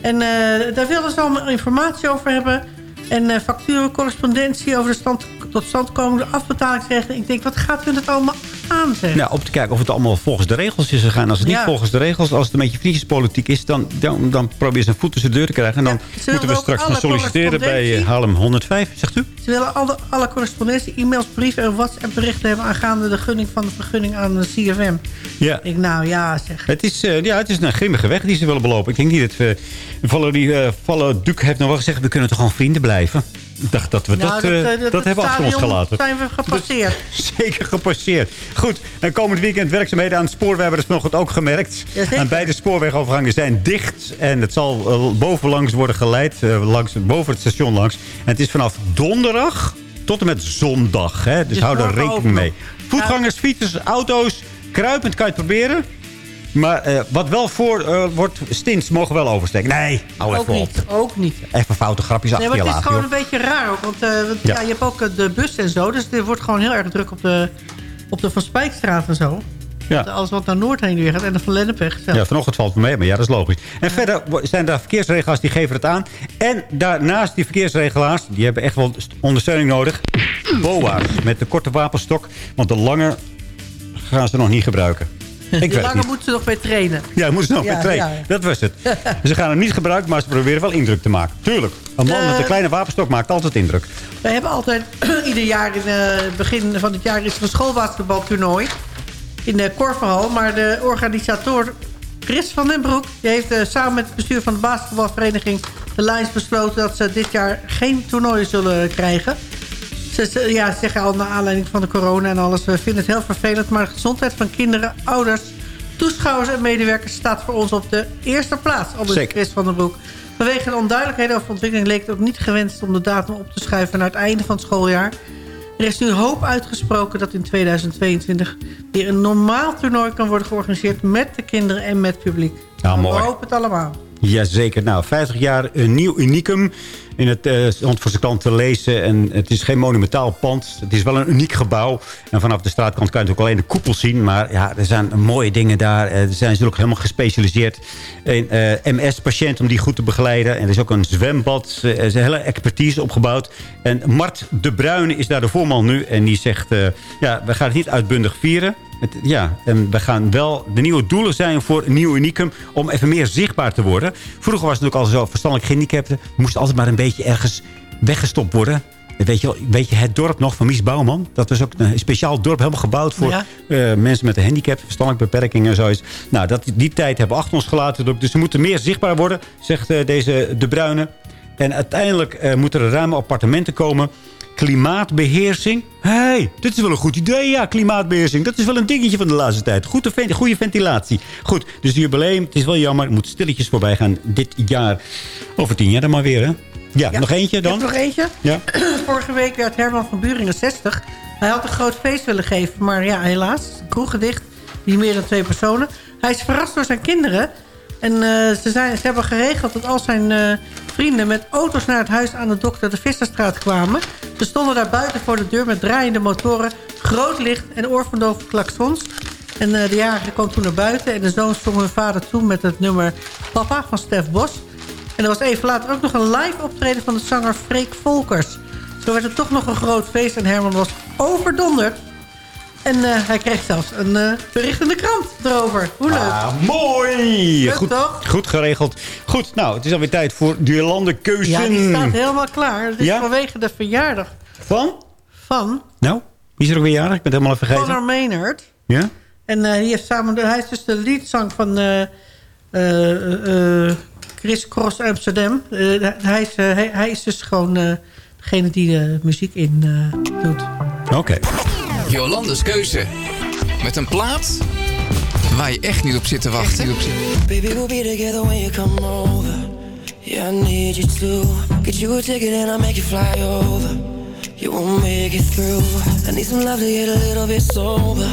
[SPEAKER 5] En eh, daar wilden ze allemaal informatie over hebben. En eh facturen, correspondentie over de stand, tot stand komende afbetalingsregeling. Ik denk, wat gaat u het allemaal aan, zeg?
[SPEAKER 7] Nou, om te kijken of het allemaal volgens de regels is gegaan. Als het niet volgens de regels, als het een beetje vriendjespolitiek is... dan, dan, dan probeer je een voet tussen de deur te krijgen. En dan
[SPEAKER 5] Ja, ze
[SPEAKER 7] moeten we straks gaan solliciteren bij eh. Haarlem 105, zegt u?
[SPEAKER 5] Ze willen alle, alle correspondentie, e-mails, brieven en WhatsApp-berichten hebben... aangaande de gunning van de vergunning aan de CFM.
[SPEAKER 7] Ja.
[SPEAKER 5] Ik nou ja, zeg.
[SPEAKER 7] Het is, eh, ja, het is een grimmige weg die ze willen belopen. Ik denk niet dat... Uh, Valerie uh, Valle Duc heeft nog wel gezegd... we kunnen toch gewoon vrienden blijven? Ik dacht dat we
[SPEAKER 5] Nou,
[SPEAKER 7] dat, uh,
[SPEAKER 5] eh,
[SPEAKER 7] dat, hebben achter ons gelaten.
[SPEAKER 5] zijn we gepasseerd.
[SPEAKER 7] Zeker gepasseerd. Goed, en komend weekend werkzaamheden aan het spoor. We hebben het vanochtend ook gemerkt. En beide spoorwegovergangen zijn dicht. En het zal uh, bovenlangs worden geleid. Langs, boven het station langs. En het is vanaf donderdag tot en met zondag. Hè? Dus,
[SPEAKER 5] Dus
[SPEAKER 7] hou er rekening mee. Voetgangers, fietsers, auto's. Kruipend kan je het proberen. Maar uh, wat wel voor uh, wordt, stints mogen wel oversteken. Nee, hou
[SPEAKER 5] Ook
[SPEAKER 7] even op.
[SPEAKER 5] niet, ook niet.
[SPEAKER 7] Even foute grapjes
[SPEAKER 5] Nee,
[SPEAKER 7] achter
[SPEAKER 5] maar
[SPEAKER 7] je
[SPEAKER 5] het is gewoon
[SPEAKER 7] joh.
[SPEAKER 5] een beetje raar ook. Want, uh, want
[SPEAKER 7] Ja.
[SPEAKER 5] ja. je hebt ook de bus en zo. Dus er wordt gewoon heel erg druk op de, op de Van Spijkstraat en zo.
[SPEAKER 7] Ja.
[SPEAKER 5] Alles wat naar Noord heen weer gaat. En de Van Lennepweg zelf.
[SPEAKER 7] Ja, vanochtend valt het mee, maar ja, dat is logisch. En verder zijn daar verkeersregelaars die geven het aan. En daarnaast die verkeersregelaars, die hebben echt wel ondersteuning nodig. BOA's met de korte wapenstok. Want de lange gaan ze nog niet gebruiken. Ik
[SPEAKER 5] Die
[SPEAKER 7] weet het
[SPEAKER 5] lange
[SPEAKER 7] niet.
[SPEAKER 5] moeten ze nog mee trainen.
[SPEAKER 7] Ja, moeten ze nog
[SPEAKER 5] Ja,
[SPEAKER 7] met trainen.
[SPEAKER 5] ja.
[SPEAKER 7] Dat was het. ze gaan hem niet gebruiken, maar ze proberen wel indruk te maken. Tuurlijk. Een man
[SPEAKER 5] Eh.
[SPEAKER 7] met een kleine wapenstok maakt altijd indruk.
[SPEAKER 5] We hebben altijd, ieder jaar in het begin van het jaar... is er een schoolbasketbaltoernooi in de Korverhal. Maar de organisator Chris van den Broek... die heeft eh, samen met het bestuur van de basketbalvereniging... de Lions besloten dat ze dit jaar geen toernooi zullen krijgen. Ze, ja, ze zeggen al naar aanleiding van de corona en alles... we vinden het heel vervelend, maar de gezondheid van kinderen, ouders... toeschouwers en medewerkers staat voor ons op de eerste plaats. Al
[SPEAKER 7] Zeker.
[SPEAKER 5] Chris van den Broek. Vanwege de onduidelijkheden over ontwikkeling leek het ook niet gewenst om de datum op te schuiven naar het einde van het schooljaar. Er is nu hoop uitgesproken dat in 2022 weer een normaal toernooi kan worden georganiseerd met de kinderen en met het publiek.
[SPEAKER 7] Ja,
[SPEAKER 5] We
[SPEAKER 7] mooi.
[SPEAKER 5] hopen het allemaal.
[SPEAKER 7] Jazeker. Nou, 50 jaar een nieuw unicum in het uh, Zandvoortse kant te lezen. En het is geen monumentaal pand. Het is wel een uniek gebouw. En vanaf de straatkant kan je natuurlijk alleen de koepel zien. Maar ja, er zijn mooie dingen daar. Eh, Er zijn ook helemaal gespecialiseerd in eh, MS-patiënten om die goed te begeleiden. En er is ook een zwembad. Er is een hele expertise opgebouwd. En Mart de Bruyne is daar de voorman nu. En die zegt, eh, ja, we gaan het niet uitbundig vieren. Het, ja, en we gaan wel... De nieuwe doelen zijn voor een nieuw unicum... om even meer zichtbaar te worden. Vroeger was het ook al zo verstandelijk gehandicapten... moesten altijd maar een beetje ergens weggestopt worden. Weet je, weet je het dorp nog van Mies Bouwman? Dat was ook een speciaal dorp helemaal gebouwd voor
[SPEAKER 5] Ja.
[SPEAKER 7] eh, mensen met een handicap, verstandelijke beperkingen en zoiets. Nou, dat, die tijd hebben we achter ons gelaten. Dus ze moeten meer zichtbaar worden, zegt eh, deze De Bruyne. En uiteindelijk eh, moeten er ruime appartementen komen. Klimaatbeheersing. hey, dit is wel een goed idee, ja, klimaatbeheersing. Dat is wel een dingetje van de laatste tijd. Goede, ven- goede ventilatie. Goed, dus het jubileum, het is wel jammer. Het moet stilletjes voorbij gaan dit jaar. Over tien jaar dan maar weer, hè? Ja,
[SPEAKER 5] Ja.
[SPEAKER 7] nog eentje dan?
[SPEAKER 5] nog eentje.
[SPEAKER 7] Ja.
[SPEAKER 5] Vorige week werd Herman van Buringen 60. Hij had een groot feest willen geven, maar ja, helaas. Kroegen dicht, niet meer dan twee personen. Hij is verrast door zijn kinderen. En eh, ze, zijn, ze hebben geregeld dat al zijn eh, vrienden met auto's naar het huis aan de dokter de Visserstraat kwamen. Ze stonden daar buiten voor de deur met draaiende motoren, groot licht en oorverdovende klaksons. En eh, de jarige kwam toen naar buiten en de zoon zong hun vader toe met het nummer Papa van Stef Bos. En er was even later ook nog een live optreden van de zanger Freek Volkers. Zo werd het toch nog een groot feest en Herman was overdonderd. En eh, hij kreeg zelfs een eh, bericht in de krant erover. Hoe leuk.
[SPEAKER 7] Ah, mooi!
[SPEAKER 5] Leuk,
[SPEAKER 7] Goed,
[SPEAKER 5] toch?
[SPEAKER 7] goed geregeld. Goed, nou, het is alweer tijd voor de landenkeuze.
[SPEAKER 5] ja, die staat helemaal klaar. Het is
[SPEAKER 7] Ja?
[SPEAKER 5] vanwege de verjaardag
[SPEAKER 7] Van?
[SPEAKER 5] van
[SPEAKER 7] Nou, wie is er ook weer jarig? Ik ben het helemaal even
[SPEAKER 5] Conor
[SPEAKER 7] vergeten.
[SPEAKER 5] Maynard.
[SPEAKER 7] Ja?
[SPEAKER 5] En eh, die heeft samen de, hij is dus de leadzang van Chris Cross Amsterdam. Hij, is, hij, hij is dus gewoon degene die de muziek in doet.
[SPEAKER 7] Oké.
[SPEAKER 4] Jolandes keuze. Met een plaat waar je echt niet op zit te wachten.
[SPEAKER 10] Baby, we'll be together when you come over. Yeah, I need you to get you a ticket and I'll make you fly over. You won't make it through. I need some love to get a little bit sober.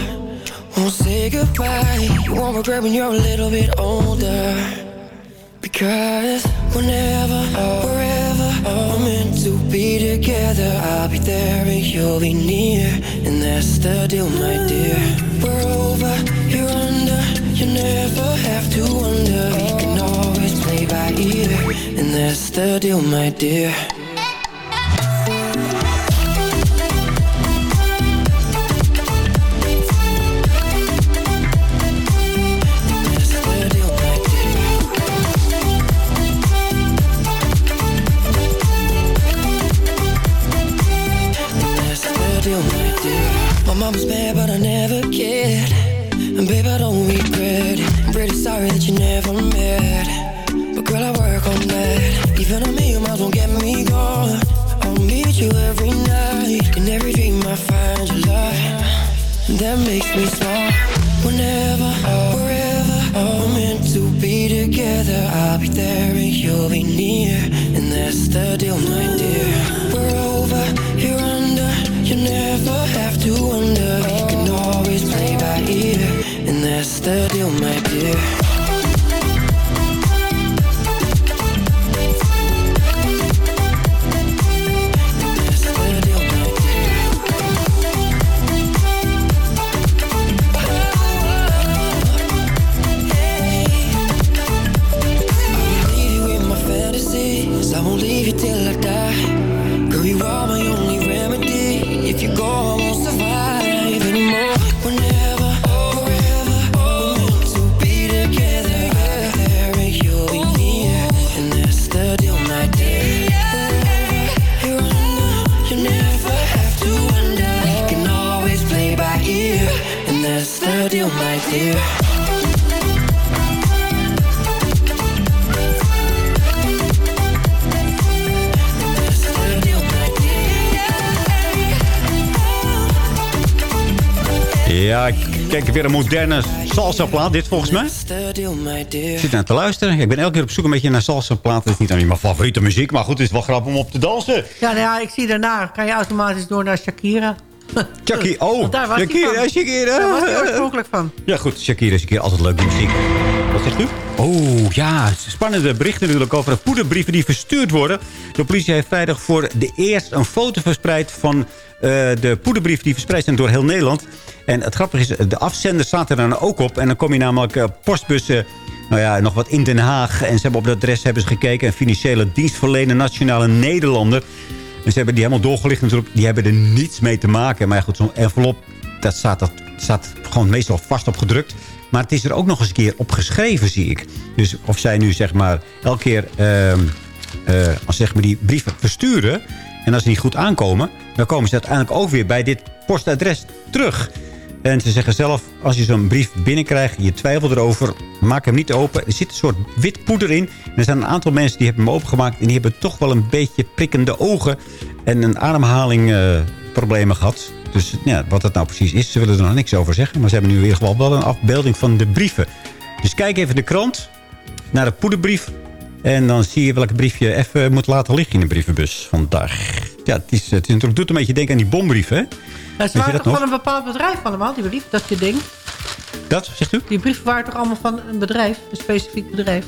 [SPEAKER 10] Won't say goodbye. You won't regret when you're a little bit older. Because whenever, wherever we're meant to be together, I'll be there and you'll be near. And that's the deal, my dear. We're over, you're under. You never have to wonder. We can always play by ear. And that's the deal, my dear. That's the deal, my mama's mad, but I never cared. And babe, I don't regret it. I'm pretty sorry that you never met. But girl, I work on that. Even a million miles won't get me gone. I'll meet you every night. In every dream, I find your. And that makes me smile. Whenever, wherever, we're meant to be together. I'll be there and you'll be near. And that's the deal, my
[SPEAKER 7] kijk weer een moderne salsa-plaat. Dit volgens mij. Ik zit naar te luisteren. Ik ben elke keer op zoek een beetje naar salsa-plaat. Het is niet aan mijn favoriete muziek. Maar goed, het is wel grappig om op te dansen.
[SPEAKER 5] Ja, nou ja, ik zie daarna. Kan je automatisch door naar Shakira.
[SPEAKER 7] Shakira, oh,
[SPEAKER 5] daar was
[SPEAKER 7] Shakira,
[SPEAKER 5] van.
[SPEAKER 7] Shakira.
[SPEAKER 5] Daar was hij oorspronkelijk van.
[SPEAKER 7] Ja goed, Shakira is een keer altijd leuke muziek. Wat zegt u? Oh ja, spannende berichten natuurlijk over de poederbrieven die verstuurd worden. De politie heeft vrijdag voor de eerst een foto verspreid van eh, de poederbrieven die verspreid zijn door heel Nederland. En het grappige is, de afzender staat er dan ook op. En dan kom je namelijk eh, postbussen, nou ja, nog wat in Den Haag. En ze hebben op dat adres hebben ze gekeken. En financiële dienstverlener Nationale Nederlanden. En ze hebben die helemaal doorgelicht natuurlijk. Die hebben er niets mee te maken. Maar goed, zo'n envelop, dat staat, dat staat gewoon meestal vast op gedrukt. Maar het is er ook nog eens een keer op geschreven, zie ik. Dus of zij nu zeg maar elke keer ehm, eh, als zeg maar die brieven versturen... en als ze niet goed aankomen... dan komen ze uiteindelijk ook weer bij dit postadres terug. En ze zeggen zelf, als je zo'n brief binnenkrijgt... je twijfelt erover, maak hem niet open. Er zit een soort wit poeder in. Er zijn een aantal mensen die hebben hem opengemaakt... en die hebben toch wel een beetje prikkende ogen... en een ademhalingproblemen gehad. Dus ja, wat dat nou precies is, ze willen er nog niks over zeggen. Maar ze hebben nu in ieder geval wel een afbeelding van de brieven. Dus kijk even de krant naar de poederbrief. En dan zie je welke brief je even moet laten liggen in de brievenbus vandaag. Ja, het, is, het is doet een beetje denken aan die bombrieven. Hè?
[SPEAKER 5] Ja, ze waren toch
[SPEAKER 7] nog?
[SPEAKER 5] van een bepaald bedrijf allemaal, die brief, dat je denkt.
[SPEAKER 7] Dat, zegt u?
[SPEAKER 5] Die brieven waren toch allemaal van een bedrijf, een specifiek bedrijf.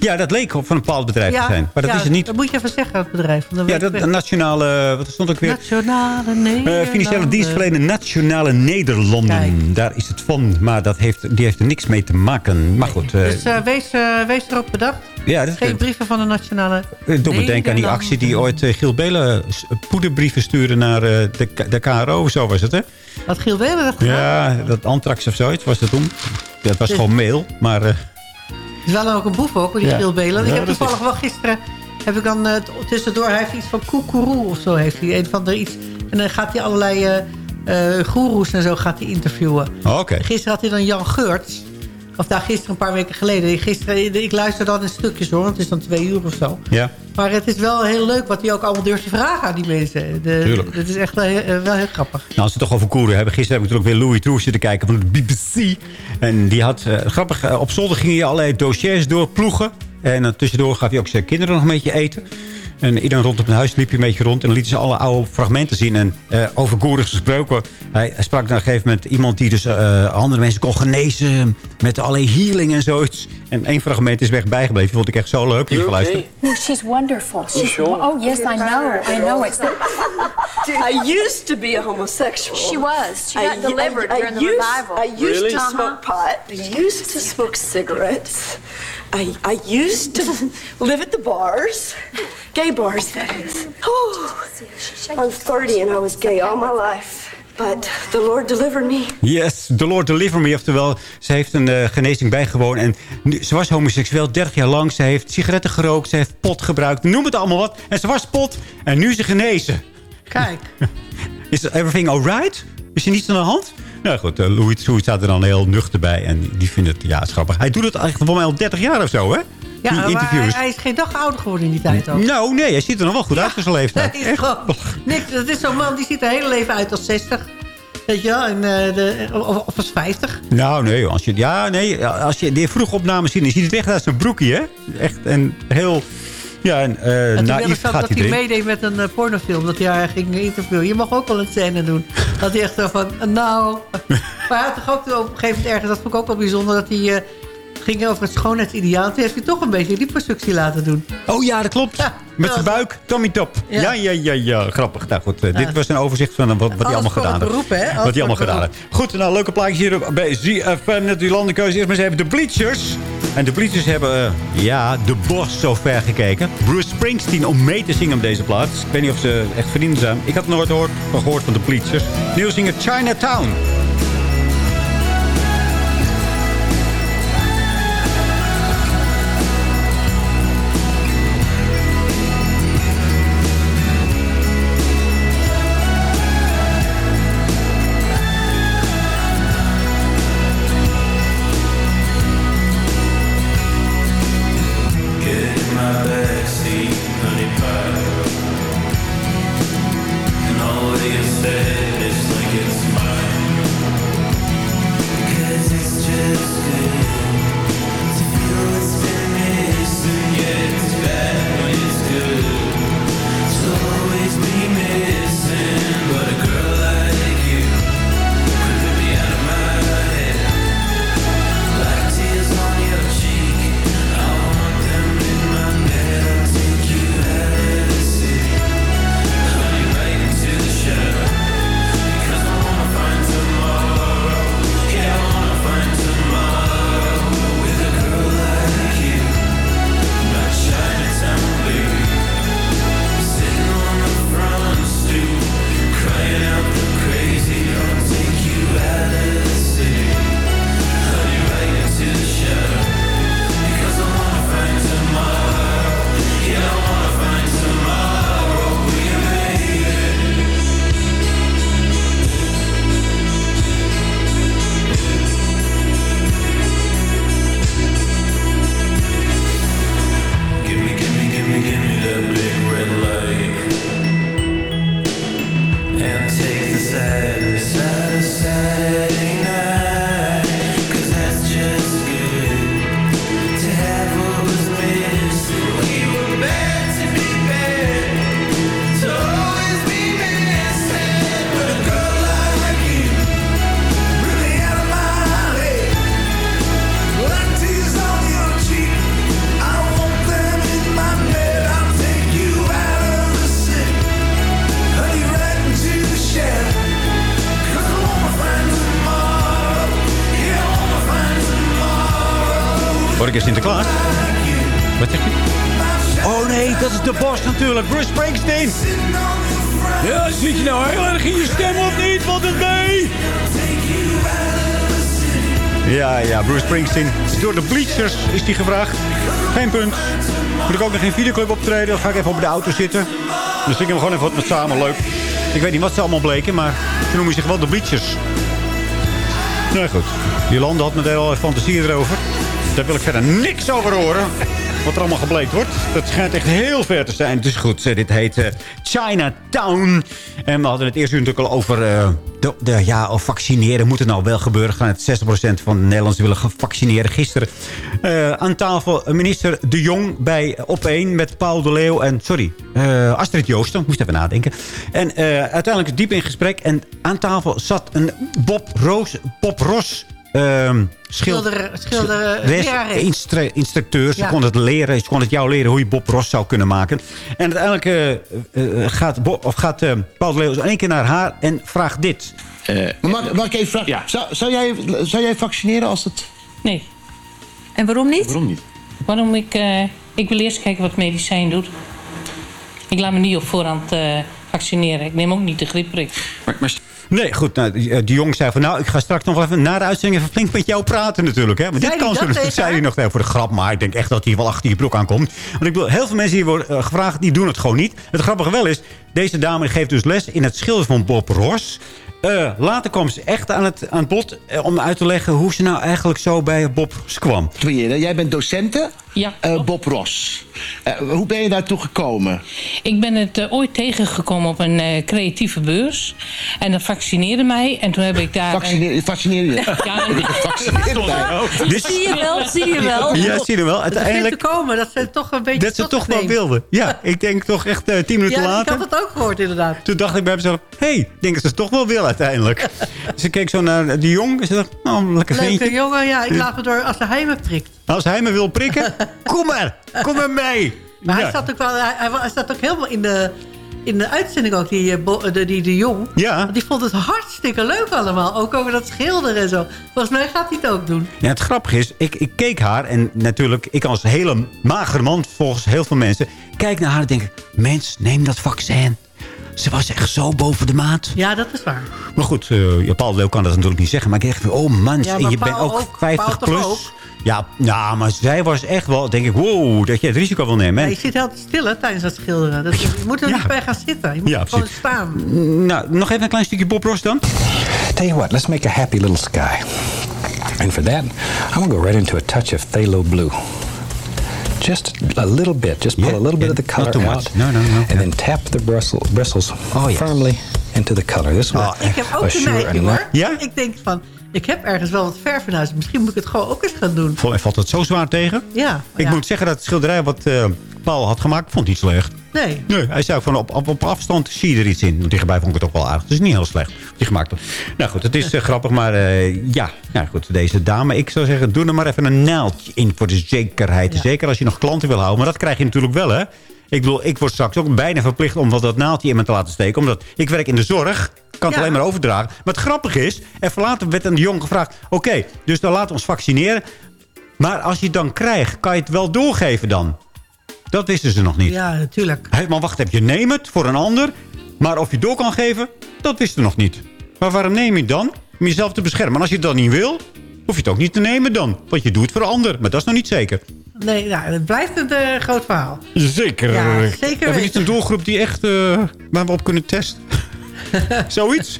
[SPEAKER 7] Ja, dat leek op van een bepaald bedrijf te zijn. Maar dat
[SPEAKER 5] ja,
[SPEAKER 7] is het niet.
[SPEAKER 5] Dat moet je even zeggen, het bedrijf. dan
[SPEAKER 7] Ja, dat
[SPEAKER 5] ik
[SPEAKER 7] de
[SPEAKER 5] het.
[SPEAKER 7] nationale... Wat stond ook weer?
[SPEAKER 5] Nationale Nederlanden.
[SPEAKER 7] Eh, financiële dienstverlener Nationale Nederlanden.
[SPEAKER 5] Kijk.
[SPEAKER 7] Daar is het van. Maar dat heeft, die heeft er niks mee te maken. Maar goed. eh,
[SPEAKER 5] Dus eh, wees, eh, wees erop bedacht.
[SPEAKER 7] ja, dat
[SPEAKER 5] Geen brieven van de Nationale
[SPEAKER 7] Het doet me denken aan die actie die ooit eh, Giel Belen poederbrieven stuurde naar eh, de, de KRO. Zo was het, hè?
[SPEAKER 5] Wat Giel Weber dat gedaan?
[SPEAKER 7] Ja, dat Antrax of zoiets was dat toen. Dat was gewoon mail, maar...
[SPEAKER 5] is wel ook een boef ook, die
[SPEAKER 7] Ja.
[SPEAKER 5] Giel Belen. Ik heb toevallig wel gisteren... Heb ik dan t- tussendoor... Hij heeft iets van koekeroe of zo. Heeft hij een van de iets... En dan gaat hij allerlei eh goeroes en zo gaat hij interviewen.
[SPEAKER 7] oh.
[SPEAKER 5] Gisteren had hij dan Jan Geurts. Of daar gisteren een paar weken geleden. Gisteren, ik luister dan in stukjes hoor. Want het is dan twee uur of zo.
[SPEAKER 7] Ja.
[SPEAKER 5] Maar het is wel heel leuk wat hij ook allemaal durft te vragen aan die mensen. De,
[SPEAKER 7] Tuurlijk.
[SPEAKER 5] Het is echt wel heel, eh, wel heel grappig.
[SPEAKER 7] Nou, als we het toch over koeren hebben. Gisteren heb ik natuurlijk weer Louis Troes zitten kijken van de BBC. En die had, eh, grappig, eh, op zolder ging hij allerlei dossiers doorploegen. En dan tussendoor gaf hij ook zijn kinderen nog een beetje eten. En iedereen rond op het huis liep hij een beetje rond. En dan lieten ze alle oude fragmenten zien. En eh, over Goerig gesproken. Hij, hij sprak op een gegeven moment iemand die dus eh, andere mensen kon genezen. Met allerlei healing en zoiets. En één fragment is weg bijgebleven. Vond ik echt zo leuk. Die geluisterd.
[SPEAKER 11] No, she's wonderful. She's oh yes, I know. I know. It's
[SPEAKER 12] I used to be a homosexual.
[SPEAKER 11] She was. She
[SPEAKER 12] I-
[SPEAKER 11] got delivered
[SPEAKER 12] I, I
[SPEAKER 11] during the
[SPEAKER 12] used,
[SPEAKER 11] revival.
[SPEAKER 12] I used
[SPEAKER 11] Really?
[SPEAKER 12] to
[SPEAKER 11] Uh-huh.
[SPEAKER 12] smoke pot. I used to smoke cigarettes. I, I used to live at the bars. Gay bars, that is. Oh, I'm 30 and I was gay all my life. But the Lord delivered me.
[SPEAKER 7] Yes, the Lord deliver me. Oftewel, ze heeft een eh, genezing bijgewoond. En nu, ze was homoseksueel 30 jaar lang. Ze heeft sigaretten gerookt. Ze heeft pot gebruikt. Noem het allemaal wat. En ze was pot. En nu is ze genezen.
[SPEAKER 5] Kijk.
[SPEAKER 7] Is everything alright? Is er niets aan de hand? Nou goed, uh, Louis Louis staat er dan heel nuchter bij. En die vindt het, ja, grappig. Hij doet het eigenlijk voor mij al 30 jaar of zo, hè?
[SPEAKER 5] Ja, maar hij, hij is geen dag ouder geworden in die tijd ook.
[SPEAKER 7] Nou, nee, hij ziet er nog wel goed uit voor zijn leeftijd.
[SPEAKER 5] Dat is gewoon niks. Dat is zo'n man die ziet er hele leven uit als 60. Weet je wel? En, eh, de, of, of als 50.
[SPEAKER 7] Nou, nee, als je, ja, nee, als je die vroege opnames ziet, dan ziet het echt uit zijn broekje, hè? Echt een heel, ja, en, uh,
[SPEAKER 5] En toen
[SPEAKER 7] naïef gaat
[SPEAKER 5] dat
[SPEAKER 7] hij
[SPEAKER 5] meedeed met een eh, pornofilm. Dat hij ging interviewen. Je mag ook wel een scène doen. Dat hij echt zo van, eh, nou... maar hij had toch ook op een gegeven moment ergens... Dat vond ik ook wel bijzonder. Dat hij ging over het schoonheidsideaal. Toen heeft hij toch een beetje liposuctie laten doen.
[SPEAKER 7] Oh ja, dat klopt. Met zijn buik, Tommy Top. Ja,
[SPEAKER 5] Ja.
[SPEAKER 7] ja, ja, ja. Grappig. Nou goed,
[SPEAKER 5] Ja.
[SPEAKER 7] dit was een overzicht van wat, wat hij allemaal gedaan heeft. Wat hij allemaal gedaan heeft. Goed, nou, leuke plaatjes hier bij ZFM. Net die landenkeuze. Eerst maar eens even de Bleachers. En de Bleachers hebben, eh, ja, de bos zo ver gekeken. Bruce Springsteen om mee te zingen op deze plaats. Ik weet niet of ze echt vrienden zijn. Ik had nooit gehoord, van de. Nieuw zingen Chinatown. Ik eens Sinterklaas? Wat zeg je? Oh nee, dat is de bos natuurlijk. Bruce Springsteen. Ja, zit je nou heel erg in je stem of niet? Valt het mee? Ja, ja, Bruce Springsteen. Door de Bleachers is die gevraagd. Geen punt. Moet ik ook nog geen videoclub optreden? Dan ga ik even op de auto zitten. Dan zingen we gewoon even wat met samen. Leuk. Ik weet niet wat ze allemaal bleken, maar ze noemen zich wel de Bleachers. Nou goed. Jolande had meteen al fantasie erover. Daar wil ik verder niks over horen. Wat er allemaal gebleekt wordt. Dat schijnt echt heel ver te zijn. Dus goed, dit heet eh, Chinatown. En we hadden het eerst natuurlijk al over... eh, de, ja, of vaccineren. Moet het nou wel gebeuren? Gaan het 60% van de Nederlanders willen gaan vaccineren. Gisteren eh, aan tafel minister De Jong bij Op1 met Paul de Leeuw en... Sorry, Astrid Joosten. Moest even nadenken. En uiteindelijk diep in gesprek. En aan tafel zat een Bob Roos... Ros... ehm, schil-
[SPEAKER 5] Schilder, schilder,
[SPEAKER 7] instra- instructeur. Ze
[SPEAKER 5] Ja.
[SPEAKER 7] kon het leren. Ze kon het jou leren hoe je Bob Ross zou kunnen maken. En uiteindelijk eh, gaat, Bo- of gaat eh, Paul de Leeuw zo in één keer naar haar en vraagt dit.
[SPEAKER 13] Maar mag, mag ik even vragen? Zou, zou, jij, zou jij vaccineren als het...
[SPEAKER 14] Nee. En waarom niet?
[SPEAKER 13] Waarom niet?
[SPEAKER 14] Waarom ik... ik wil eerst kijken wat medicijn doet. Ik laat me niet op voorhand eh, vaccineren. Ik neem ook niet de griepprik.
[SPEAKER 7] Nee, goed. Nou, die, eh, die jong zei van... Nou, ik ga straks nog wel even na de uitzending even flink met jou praten natuurlijk. Hè? Maar
[SPEAKER 5] Zei
[SPEAKER 7] dit kan zo. zei hij nog nee, voor de grap. Maar ik denk echt dat hij wel achter je broek aankomt. Want ik bedoel, heel veel mensen die worden eh, gevraagd... die doen het gewoon niet. Het grappige wel is... Deze dame geeft dus les in het schilderen van Bob Ross. Eh, later kwam ze echt aan het, aan het bod om uit te leggen... hoe ze nou eigenlijk zo bij Bob kwam.
[SPEAKER 13] Tweede, jij bent docenten?
[SPEAKER 14] Ja.
[SPEAKER 13] Bob Ross. Eh, hoe ben je daartoe gekomen?
[SPEAKER 14] Ik ben het eh, ooit tegengekomen op een eh, creatieve beurs. En dat vaccineerde mij. En toen heb ik daar...
[SPEAKER 13] Vaccineer, vaccineer je?
[SPEAKER 14] Ja, en-
[SPEAKER 13] Vaccineer mij.
[SPEAKER 7] Dus-
[SPEAKER 3] Zie je wel, zie je wel.
[SPEAKER 7] Ja, zie je wel. Uiteindelijk
[SPEAKER 5] te komen dat ze toch een beetje
[SPEAKER 7] dat ze toch wel wilden. Ja, ik denk toch echt eh, tien minuten
[SPEAKER 5] Ja, ik
[SPEAKER 7] later.
[SPEAKER 5] had het ook gehoord inderdaad.
[SPEAKER 7] Toen dacht ik bij mezelf, hé, hey, ik denk dat ze het toch wel wil uiteindelijk. ze keek zo naar die jong en ze dacht, nou, lekker
[SPEAKER 5] Leuke
[SPEAKER 7] ventje.
[SPEAKER 5] jongen, ja, ik laat me door als hij me prikt.
[SPEAKER 7] Als hij me wil prikken, kom maar, kom maar mee.
[SPEAKER 5] Maar
[SPEAKER 7] Ja.
[SPEAKER 5] hij zat ook wel, hij, zat ook helemaal in de, in de uitzending ook, die, eh, Bo- de, die de jong.
[SPEAKER 7] Ja.
[SPEAKER 5] Die vond het hartstikke leuk allemaal. Ook over dat schilderen en zo. Volgens mij gaat hij het ook doen.
[SPEAKER 7] Ja, het grappige is, ik, ik keek haar en natuurlijk, ik als hele magere man volgens heel veel mensen, kijk naar haar en denk, mens, neem dat vaccin. Ze was echt zo boven de maat.
[SPEAKER 5] Ja, dat is waar.
[SPEAKER 7] Maar goed, eh ja, Paul Leeuw kan dat natuurlijk niet zeggen. Maar ik dacht, oh man,
[SPEAKER 5] Ja,
[SPEAKER 7] en je bent ook
[SPEAKER 5] ook,
[SPEAKER 7] 50
[SPEAKER 5] Paul toch
[SPEAKER 7] plus.
[SPEAKER 5] ook?
[SPEAKER 7] Ja, nou, maar zij was echt wel, denk ik, wow, dat je het risico wil nemen.
[SPEAKER 5] Ja, je zit heel stil hè, tijdens dat schilderen. Dat, je moet er niet bij gaan zitten. Je moet
[SPEAKER 7] Ja,
[SPEAKER 5] gewoon
[SPEAKER 7] precies.
[SPEAKER 5] staan.
[SPEAKER 7] Nou, nog even een klein stukje Bob Ross dan.
[SPEAKER 15] Tell you what, let's make a happy little sky. And for that, I'm gonna go right into a touch of phthalo blue. Just a little bit. Just pull a little bit of the color
[SPEAKER 7] too much.
[SPEAKER 15] out.
[SPEAKER 7] No, no, no.
[SPEAKER 15] And then tap the bristle, bristles firmly into the color. This will
[SPEAKER 5] Ik heb ook de
[SPEAKER 15] assure a
[SPEAKER 5] neiging
[SPEAKER 15] no-
[SPEAKER 5] hoor. Ik denk van, ik heb ergens wel wat verf in huis. Misschien moet ik het gewoon ook eens gaan doen.
[SPEAKER 7] Voor mij valt het zo zwaar tegen.
[SPEAKER 5] Ja.
[SPEAKER 7] Ik
[SPEAKER 5] ja.
[SPEAKER 7] moet zeggen dat het schilderij wat eh, Paul had gemaakt, vond ik niet slecht.
[SPEAKER 5] Nee.
[SPEAKER 7] Nee, hij zei ook van op, op, op afstand zie je er iets in. Dichtbij vond ik het ook wel aardig. Het is niet heel slecht. Die gemaakt had. Nou goed, het is eh, grappig, maar eh, ja. ja. goed, deze dame. Ik zou zeggen, doe er maar even een naaldje in voor de zekerheid. Zeker als je nog klanten wil houden. Maar dat krijg je natuurlijk wel, hè. Ik bedoel, ik word straks ook bijna verplicht om wat dat naaldje in me te laten steken. Omdat ik werk in de zorg. Kan het
[SPEAKER 5] Ja.
[SPEAKER 7] alleen maar overdragen. Maar het grappige is, even later werd aan de jong gevraagd... Oké, dus dan laten we ons vaccineren. Maar als je het dan krijgt, kan je het wel doorgeven dan? Dat wisten ze nog niet.
[SPEAKER 5] Ja, natuurlijk.
[SPEAKER 7] Hé, maar wacht even, je neemt het voor een ander. Maar of je door kan geven, dat wisten we nog niet. Maar waarom neem je het dan? Om jezelf te beschermen. Maar als je het dan niet wil, hoef je het ook niet te nemen dan. Want je doet het voor een ander. Maar dat is nog niet zeker.
[SPEAKER 5] Nee, nou, het blijft een eh, groot verhaal.
[SPEAKER 7] Zeker.
[SPEAKER 5] Ja, zeker
[SPEAKER 7] Hebben we niet een doelgroep die echt... eh, waar we op kunnen testen? Zoiets?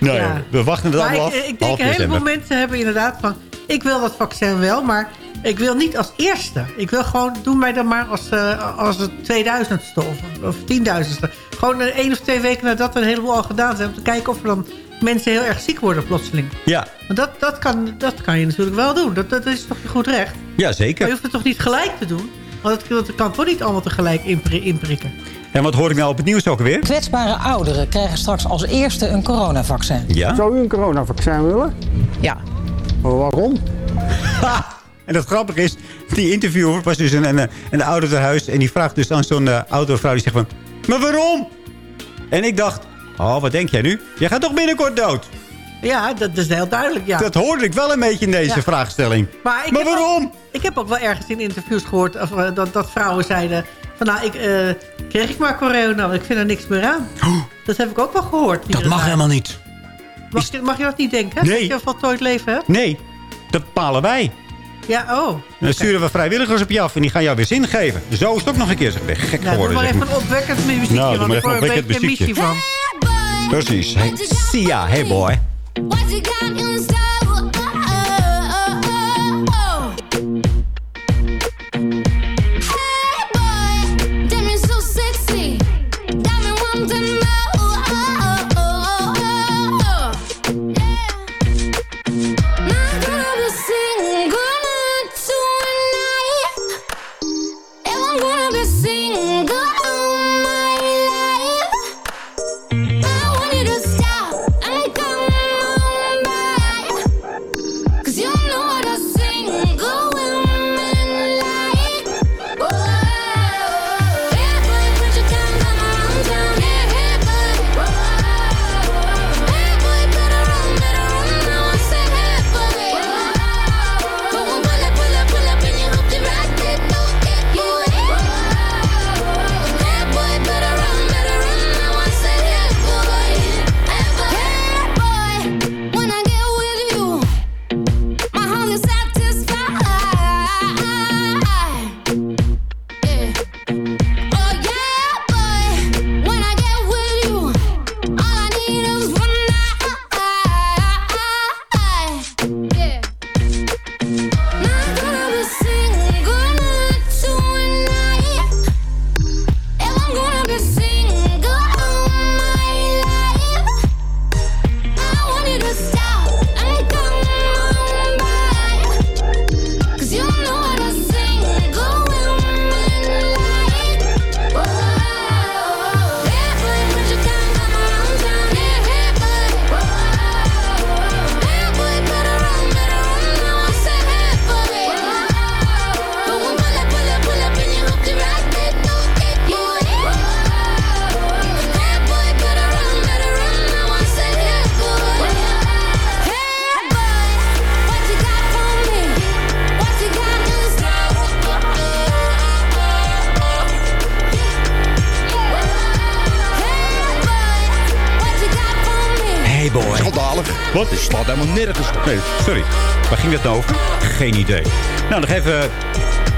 [SPEAKER 7] Nou ja,
[SPEAKER 5] Ja.
[SPEAKER 7] we wachten het
[SPEAKER 5] Maar
[SPEAKER 7] allemaal
[SPEAKER 5] ik,
[SPEAKER 7] af.
[SPEAKER 5] ik denk een heleboel mensen hebben inderdaad van... ik wil dat vaccin wel, maar ik wil niet als eerste. Ik wil gewoon, doe mij dan maar als, eh, als het 2000ste of, of 10.000ste. Gewoon een één of twee weken nadat we een heleboel al gedaan zijn... om te kijken of er dan mensen heel erg ziek worden plotseling.
[SPEAKER 7] Ja,
[SPEAKER 5] Want dat, dat, kan, dat kan je natuurlijk wel doen. Dat, dat is toch je goed recht.
[SPEAKER 7] ja,
[SPEAKER 5] Maar
[SPEAKER 7] zeker.
[SPEAKER 5] je hoeft het toch niet gelijk te doen? Want dat, dat kan toch niet allemaal tegelijk inpri- inprikken?
[SPEAKER 7] En wat hoor ik nou op het nieuws ook weer?
[SPEAKER 16] Kwetsbare ouderen krijgen straks als eerste een coronavaccin.
[SPEAKER 7] Ja?
[SPEAKER 17] Zou u een coronavaccin willen?
[SPEAKER 16] Ja.
[SPEAKER 17] waarom?
[SPEAKER 7] En het grappige is, die interviewer was dus een, een, een ouderhuis... en die vraagt dus aan zo'n eh, oudere vrouw, die zegt van... Maar waarom? En ik dacht, oh, wat denk jij nu? Jij gaat toch binnenkort dood?
[SPEAKER 5] Ja, dat is heel duidelijk, ja.
[SPEAKER 18] Dat hoorde ik wel een beetje in deze
[SPEAKER 5] Ja.
[SPEAKER 18] vraagstelling.
[SPEAKER 5] Maar, ik
[SPEAKER 18] Maar waarom?
[SPEAKER 5] Ook, ik heb ook wel ergens in interviews gehoord of, eh, dat, dat vrouwen zeiden... van nou, ik, eh, kreeg ik maar corona, want ik vind er niks meer aan. Dat heb ik ook wel gehoord.
[SPEAKER 18] Dat mag
[SPEAKER 5] daar.
[SPEAKER 18] helemaal niet.
[SPEAKER 5] Mag je, mag je dat niet denken?
[SPEAKER 18] Nee.
[SPEAKER 5] Dat je een voltooid leven hebt?
[SPEAKER 18] Nee, dat bepalen wij.
[SPEAKER 5] Ja, oh.
[SPEAKER 18] Dan sturen we vrijwilligers op je af en die gaan jou weer zin geven. Zo is het ook nog een keer. Zeg, ik ben gek
[SPEAKER 5] Nou, doe
[SPEAKER 18] geworden.
[SPEAKER 5] maar
[SPEAKER 18] zeg
[SPEAKER 5] even een opwekkend muziekje,
[SPEAKER 18] Nou, doe
[SPEAKER 5] want
[SPEAKER 18] maar
[SPEAKER 5] ik
[SPEAKER 18] even
[SPEAKER 5] word
[SPEAKER 18] een
[SPEAKER 5] een beetje
[SPEAKER 18] opwekkend
[SPEAKER 5] missie van.
[SPEAKER 18] Precies. Hey, Sia, hey boy. Geen idee. Nou, nog even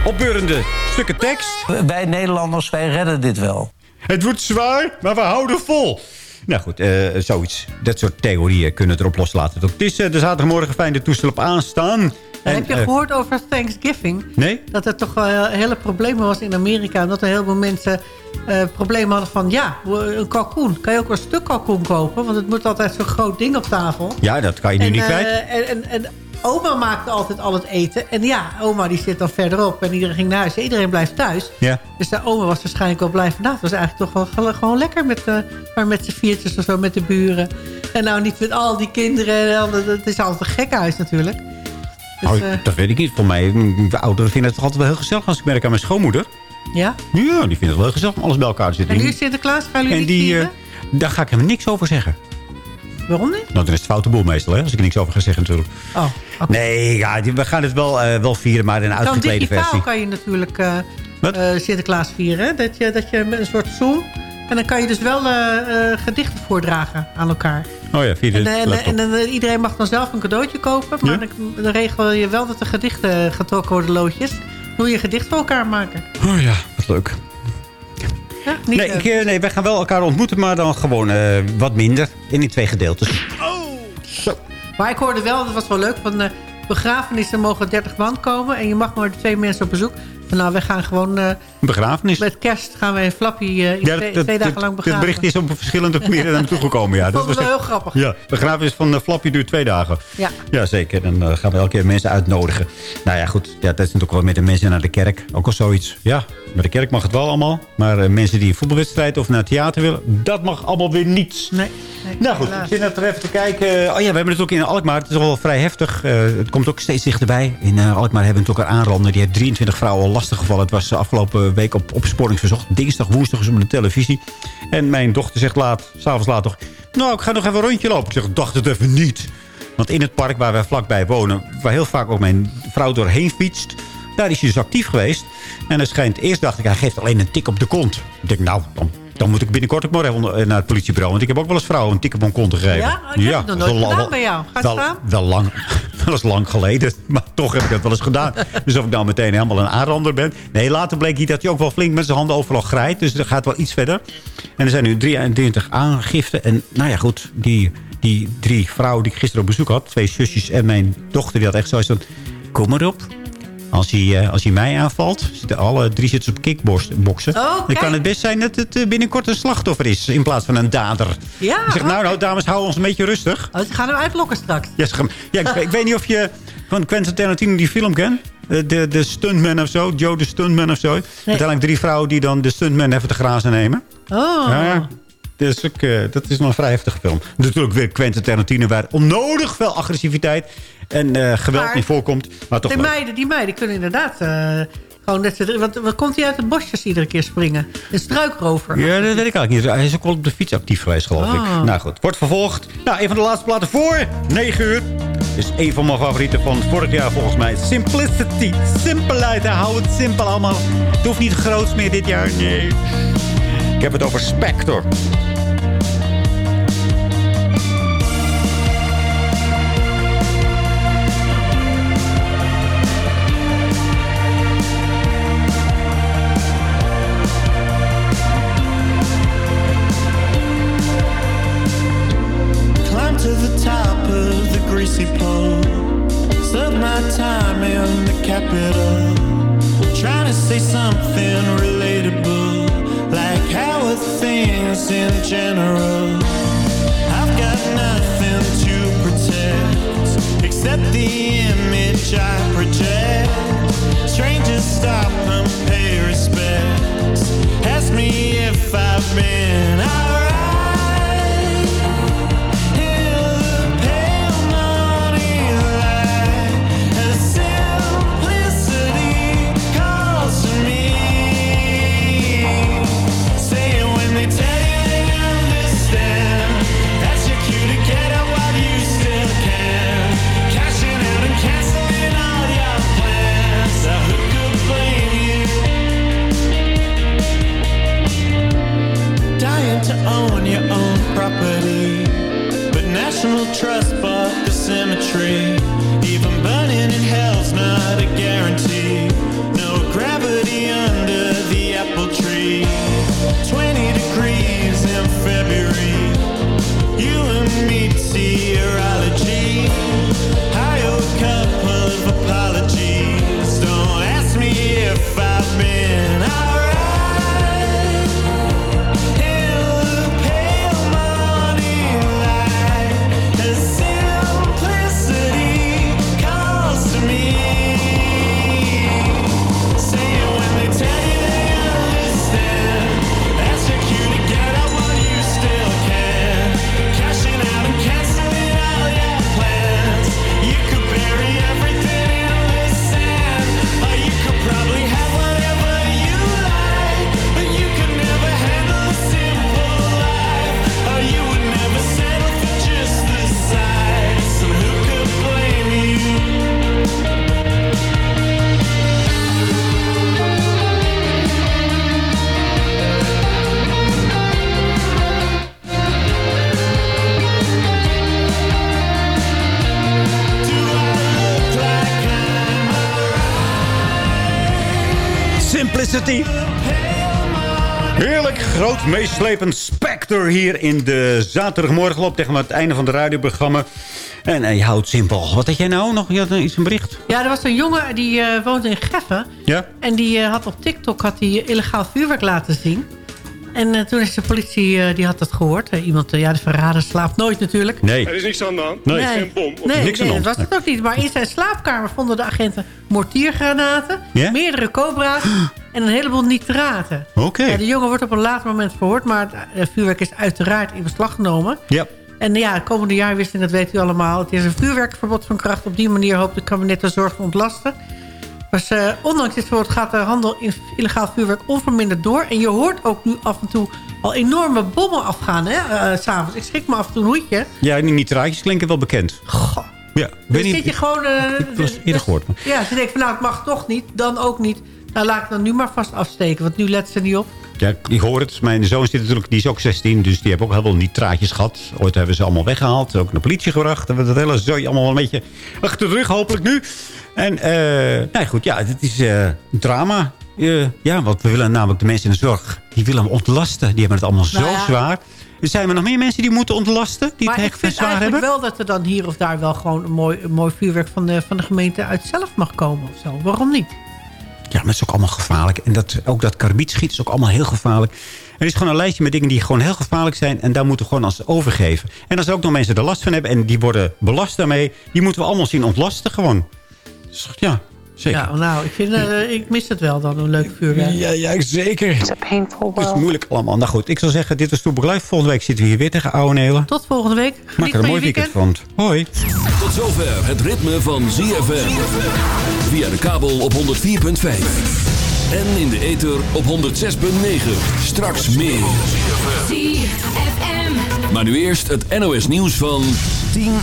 [SPEAKER 18] opbeurende stukken tekst.
[SPEAKER 19] Wij Nederlanders, wij redden dit wel.
[SPEAKER 18] Het wordt zwaar, maar we houden vol. Nou goed, eh, zoiets. Dat soort theorieën kunnen het erop loslaten. Het is eh, de zaterdagmorgen fijn de toestel op aanstaan.
[SPEAKER 5] En heb je
[SPEAKER 18] eh,
[SPEAKER 5] gehoord over Thanksgiving?
[SPEAKER 18] Nee?
[SPEAKER 5] Dat er toch wel hele problemen was in Amerika. Omdat er heel veel mensen eh, problemen hadden van... ja, een kalkoen. Kan je ook een stuk kalkoen kopen? Want het moet altijd zo'n groot ding op tafel.
[SPEAKER 18] Ja, dat kan je nu
[SPEAKER 5] en,
[SPEAKER 18] niet kwijt.
[SPEAKER 5] en, en, en oma maakte altijd al het eten. En ja, oma die zit dan verderop. En iedereen ging naar huis. Iedereen blijft thuis.
[SPEAKER 18] Ja.
[SPEAKER 5] Dus de oma was waarschijnlijk wel blij van... nou, het was eigenlijk toch wel gewoon lekker met, eh, maar met z'n viertjes of zo, met de buren. En nou niet met al die kinderen. Het is altijd een gekkenhuis natuurlijk. Dus,
[SPEAKER 18] Oh,
[SPEAKER 5] eh,
[SPEAKER 18] dat weet ik niet. Voor mij, de ouderen vinden het toch altijd wel heel gezellig... als ik merk aan mijn schoonmoeder.
[SPEAKER 5] ja?
[SPEAKER 18] Ja, die vindt het wel heel gezellig om alles bij elkaar te zitten.
[SPEAKER 5] En nu is Sinterklaas, gaan jullie
[SPEAKER 18] En die, eh, daar ga ik helemaal niks over zeggen.
[SPEAKER 5] Waarom niet?
[SPEAKER 18] Want dan is het foute boel meestal, hè, als ik er niks over ga zeggen natuurlijk.
[SPEAKER 5] Oh,
[SPEAKER 18] Nee, ja, die- we gaan het wel, eh, wel vieren, maar in een
[SPEAKER 5] Dan
[SPEAKER 18] uitgeklede versie.
[SPEAKER 5] kan je natuurlijk eh, Sinterklaas vieren. hè? Dat je, dat je met een soort Zoom... En dan kan je dus wel gedichten voordragen aan elkaar.
[SPEAKER 18] Oh ja, via de
[SPEAKER 5] En, en, en, dan, iedereen mag dan zelf een cadeautje kopen. Maar
[SPEAKER 18] Ja?
[SPEAKER 5] dan, dan regel je wel dat de gedichten getrokken worden, loodjes. Hoe je gedicht voor elkaar maken.
[SPEAKER 18] Oh ja, wat leuk.
[SPEAKER 5] Niet,
[SPEAKER 18] Nee,
[SPEAKER 5] eh,
[SPEAKER 18] ik, eh, nee, wij gaan wel elkaar ontmoeten, maar dan gewoon eh, wat minder. In die twee gedeeltes.
[SPEAKER 5] Maar ik hoorde wel, dat was wel leuk, van de begrafenissen mogen 30 man komen. En je mag maar twee mensen op bezoek. Van nou, we gaan gewoon... eh,
[SPEAKER 18] Een begrafenis.
[SPEAKER 5] met kerst gaan we een flappie eh, in
[SPEAKER 18] Ja,
[SPEAKER 5] twee,
[SPEAKER 18] dat-
[SPEAKER 5] twee dagen
[SPEAKER 18] dat-
[SPEAKER 5] lang
[SPEAKER 18] Het
[SPEAKER 5] begraven.
[SPEAKER 18] bericht is op verschillende manieren naar me toegekomen. Ja,
[SPEAKER 5] vond het wel
[SPEAKER 18] echt-
[SPEAKER 5] heel grappig.
[SPEAKER 18] Ja, de begrafenis van uh, Flappy duurt twee dagen.
[SPEAKER 5] Ja.
[SPEAKER 18] Ja, zeker. Dan eh, gaan we elke keer mensen uitnodigen. Nou ja, goed. Ja, dat is natuurlijk wel met de mensen naar de kerk. Ook al zoiets. Ja, naar de kerk mag het wel allemaal. Maar eh, mensen die een voetbalwedstrijd of naar het theater willen... dat mag allemaal weer niet.
[SPEAKER 5] Nee. nee
[SPEAKER 18] Nou goed, ik zit net er even te kijken. Oh ja, we hebben het ook in Alkmaar. Het is wel vrij heftig. Eh, het komt ook steeds dichterbij. In eh, Alkmaar hebben we natuurlijk een aanrander. Die heeft 23 vrouwen al gevallen. Het was de afgelopen week op opsporingsverzocht. Dinsdag, woensdag is op de televisie. En mijn dochter zegt laat, s'avonds laat toch...
[SPEAKER 7] Nou, ik ga nog even een rondje lopen. Ik zeg, dacht het even niet. Want in het park waar wij vlakbij wonen... waar heel vaak ook mijn vrouw doorheen fietst... daar is hij dus actief geweest. En het schijnt, eerst dacht ik, hij geeft alleen een tik op de kont. Ik denk, nou, dan, dan moet ik binnenkort ook maar even onder- naar het politiebureau. Want ik heb ook wel eens vrouwen een tik op mijn kont gegeven.
[SPEAKER 5] Ja? Ik heb nog
[SPEAKER 7] dat is
[SPEAKER 5] nooit
[SPEAKER 7] wel-
[SPEAKER 5] gedaan bij jou. Gaat
[SPEAKER 7] wel, wel lang. Dat is lang geleden. Maar toch heb ik dat wel eens gedaan. Dus of ik nou meteen helemaal een aanrander ben. Nee, later bleek hij dat hij ook wel flink met zijn handen overal grijpt. Dus dat gaat wel iets verder. En er zijn nu 23 aangiften. En nou ja, goed. Die, die drie vrouwen die ik gisteren op bezoek had. Twee zusjes en mijn dochter. Die had echt zoiets van... Kom maar op. Als hij, eh, als hij mij aanvalt, zitten alle drie zitten op kickboksen.
[SPEAKER 5] Oh,
[SPEAKER 7] Dan kan het best zijn dat het eh, binnenkort een slachtoffer is. In plaats van een dader.
[SPEAKER 5] Ja,
[SPEAKER 7] ik zeg, nou, nou, dames, hou ons een beetje rustig.
[SPEAKER 5] Oh, ze gaan hem uitlokken straks.
[SPEAKER 7] Ja, ze gaan- ja ik, ik weet niet of je van Quentin Tarantino die film kent. Eh, De, de stuntman of zo. Joe de stuntman of zo. Uiteindelijk drie vrouwen die dan de stuntman even te grazen nemen.
[SPEAKER 5] Oh.
[SPEAKER 7] Ja, dat is, ook, eh, dat is nog een vrij heftige film. Natuurlijk weer Quentin Tarantino waar onnodig veel agressiviteit en eh, geweld
[SPEAKER 5] Maar-
[SPEAKER 7] in voorkomt. Maar toch
[SPEAKER 5] Die
[SPEAKER 7] leuk.
[SPEAKER 5] meiden, die meiden kunnen inderdaad eh, gewoon net. Want wat komt hij uit de bosjes iedere keer springen? Een struikrover.
[SPEAKER 7] Ja, dat weet ik eigenlijk niet. Hij is ook wel op de fiets actief geweest, geloof
[SPEAKER 5] Oh.
[SPEAKER 7] ik. Nou goed, wordt vervolgd. Nou, een van de laatste platen voor 9 uur. Is een van mijn favorieten van vorig jaar volgens mij. Simplicity. Simpelheid. Hou het simpel allemaal. Het hoeft niet groots meer dit jaar. Nee. Ik heb het over Spector.
[SPEAKER 19] Climb to the top of the greasy pole. Serve my time in the capital. Trying to say something relatable. Things in general? I've got nothing to protect except the image I project. Strangers stop and pay respects. Ask me if I've been alright.
[SPEAKER 7] Meeslepend Spectre hier in de zaterdagmorgen. Loopt tegen het einde van het radioprogramma. En je houdt simpel. Wat had jij nou nog? Je had iets een bericht.
[SPEAKER 5] Ja, er was een jongen die eh, woont in Geffen.
[SPEAKER 7] Ja?
[SPEAKER 5] En die eh, had op TikTok had hij illegaal vuurwerk laten zien. En eh, toen is de politie, eh, die had dat gehoord. Eh, iemand, ja, de verrader slaapt nooit natuurlijk.
[SPEAKER 7] Nee.
[SPEAKER 20] Er is niks aan de hand.
[SPEAKER 7] Nee.
[SPEAKER 20] Er is geen bom. Of
[SPEAKER 5] Nee,
[SPEAKER 7] Niks aan
[SPEAKER 5] nee dat was het ook niet. Maar in zijn slaapkamer vonden de agenten mortiergranaten, meerdere cobra's en een heleboel nitraten.
[SPEAKER 7] Oké.
[SPEAKER 5] Ja, de jongen wordt op een later moment verhoord, maar het eh, vuurwerk is uiteraard in beslag genomen.
[SPEAKER 7] Ja.
[SPEAKER 5] En ja, de komende jaarwisseling, dat weet u allemaal. Het is een vuurwerkverbod van kracht. Op die manier hoopt het kabinet de zorg te ontlasten. Dus, eh, ondanks dit soort gaat de handel in illegaal vuurwerk onverminderd door. En je hoort ook nu af en toe al enorme bommen afgaan, hè, s s'avonds. Ik schrik me af en toe een hoedje.
[SPEAKER 7] Ja, die mitrailletjes klinken wel bekend. Ja, ik
[SPEAKER 5] Dan
[SPEAKER 7] weet niet,
[SPEAKER 5] zit je gewoon...
[SPEAKER 7] ik eens eerder gehoord. maar-
[SPEAKER 5] ja, ze denken van nou, het mag toch niet. Dan ook niet. Nou, laat ik dan nu maar vast afsteken. Want nu let ze niet op.
[SPEAKER 7] Ja, ik hoor het. Mijn zoon zit natuurlijk, die is ook 16, dus die heeft ook heel veel nitraatjes gehad. Ooit hebben ze allemaal weggehaald, ook naar de politie gebracht. En dat hele zooi allemaal wel een beetje achter de rug, hopelijk nu. En, eh nou goed, ja, het is een drama. Eh, ja, want we willen namelijk de mensen in de zorg, die willen hem ontlasten. Die hebben het allemaal
[SPEAKER 5] Nou
[SPEAKER 7] zo
[SPEAKER 5] ja.
[SPEAKER 7] zwaar. Zijn er nog meer mensen die moeten ontlasten, die
[SPEAKER 5] maar
[SPEAKER 7] het
[SPEAKER 5] ik
[SPEAKER 7] echt
[SPEAKER 5] vind
[SPEAKER 7] zwaar
[SPEAKER 5] eigenlijk
[SPEAKER 7] hebben?
[SPEAKER 5] wel dat er dan hier of daar wel gewoon een mooi, een mooi vuurwerk van de, van de gemeente uit zelf mag komen of zo. Waarom niet?
[SPEAKER 7] Ja, maar het is ook allemaal gevaarlijk. En dat, ook dat karbietschiet is ook allemaal heel gevaarlijk. Er is gewoon een lijstje met dingen die gewoon heel gevaarlijk zijn. En daar moeten we gewoon als overgeven. En als ook nog mensen er last van hebben en die worden belast daarmee... die moeten we allemaal zien ontlasten gewoon. Dus ja, zeker.
[SPEAKER 5] Ja, nou, ik, vind, eh, ik mis het wel dan, een leuk vuurwerk.
[SPEAKER 7] Ja, ja, zeker. Het is moeilijk allemaal. Nou goed, ik zou zeggen, dit was Live. Volgende week zitten we hier weer tegen oude Nelen.
[SPEAKER 5] Tot volgende week.
[SPEAKER 7] Maak er een mooi weekend van. Hoi.
[SPEAKER 2] Tot zover het ritme van ZFM. Via de kabel op 104.5. En in de ether op 106.9. Straks meer.
[SPEAKER 9] ZFM.
[SPEAKER 2] Maar nu eerst het NOS nieuws van 10 uur.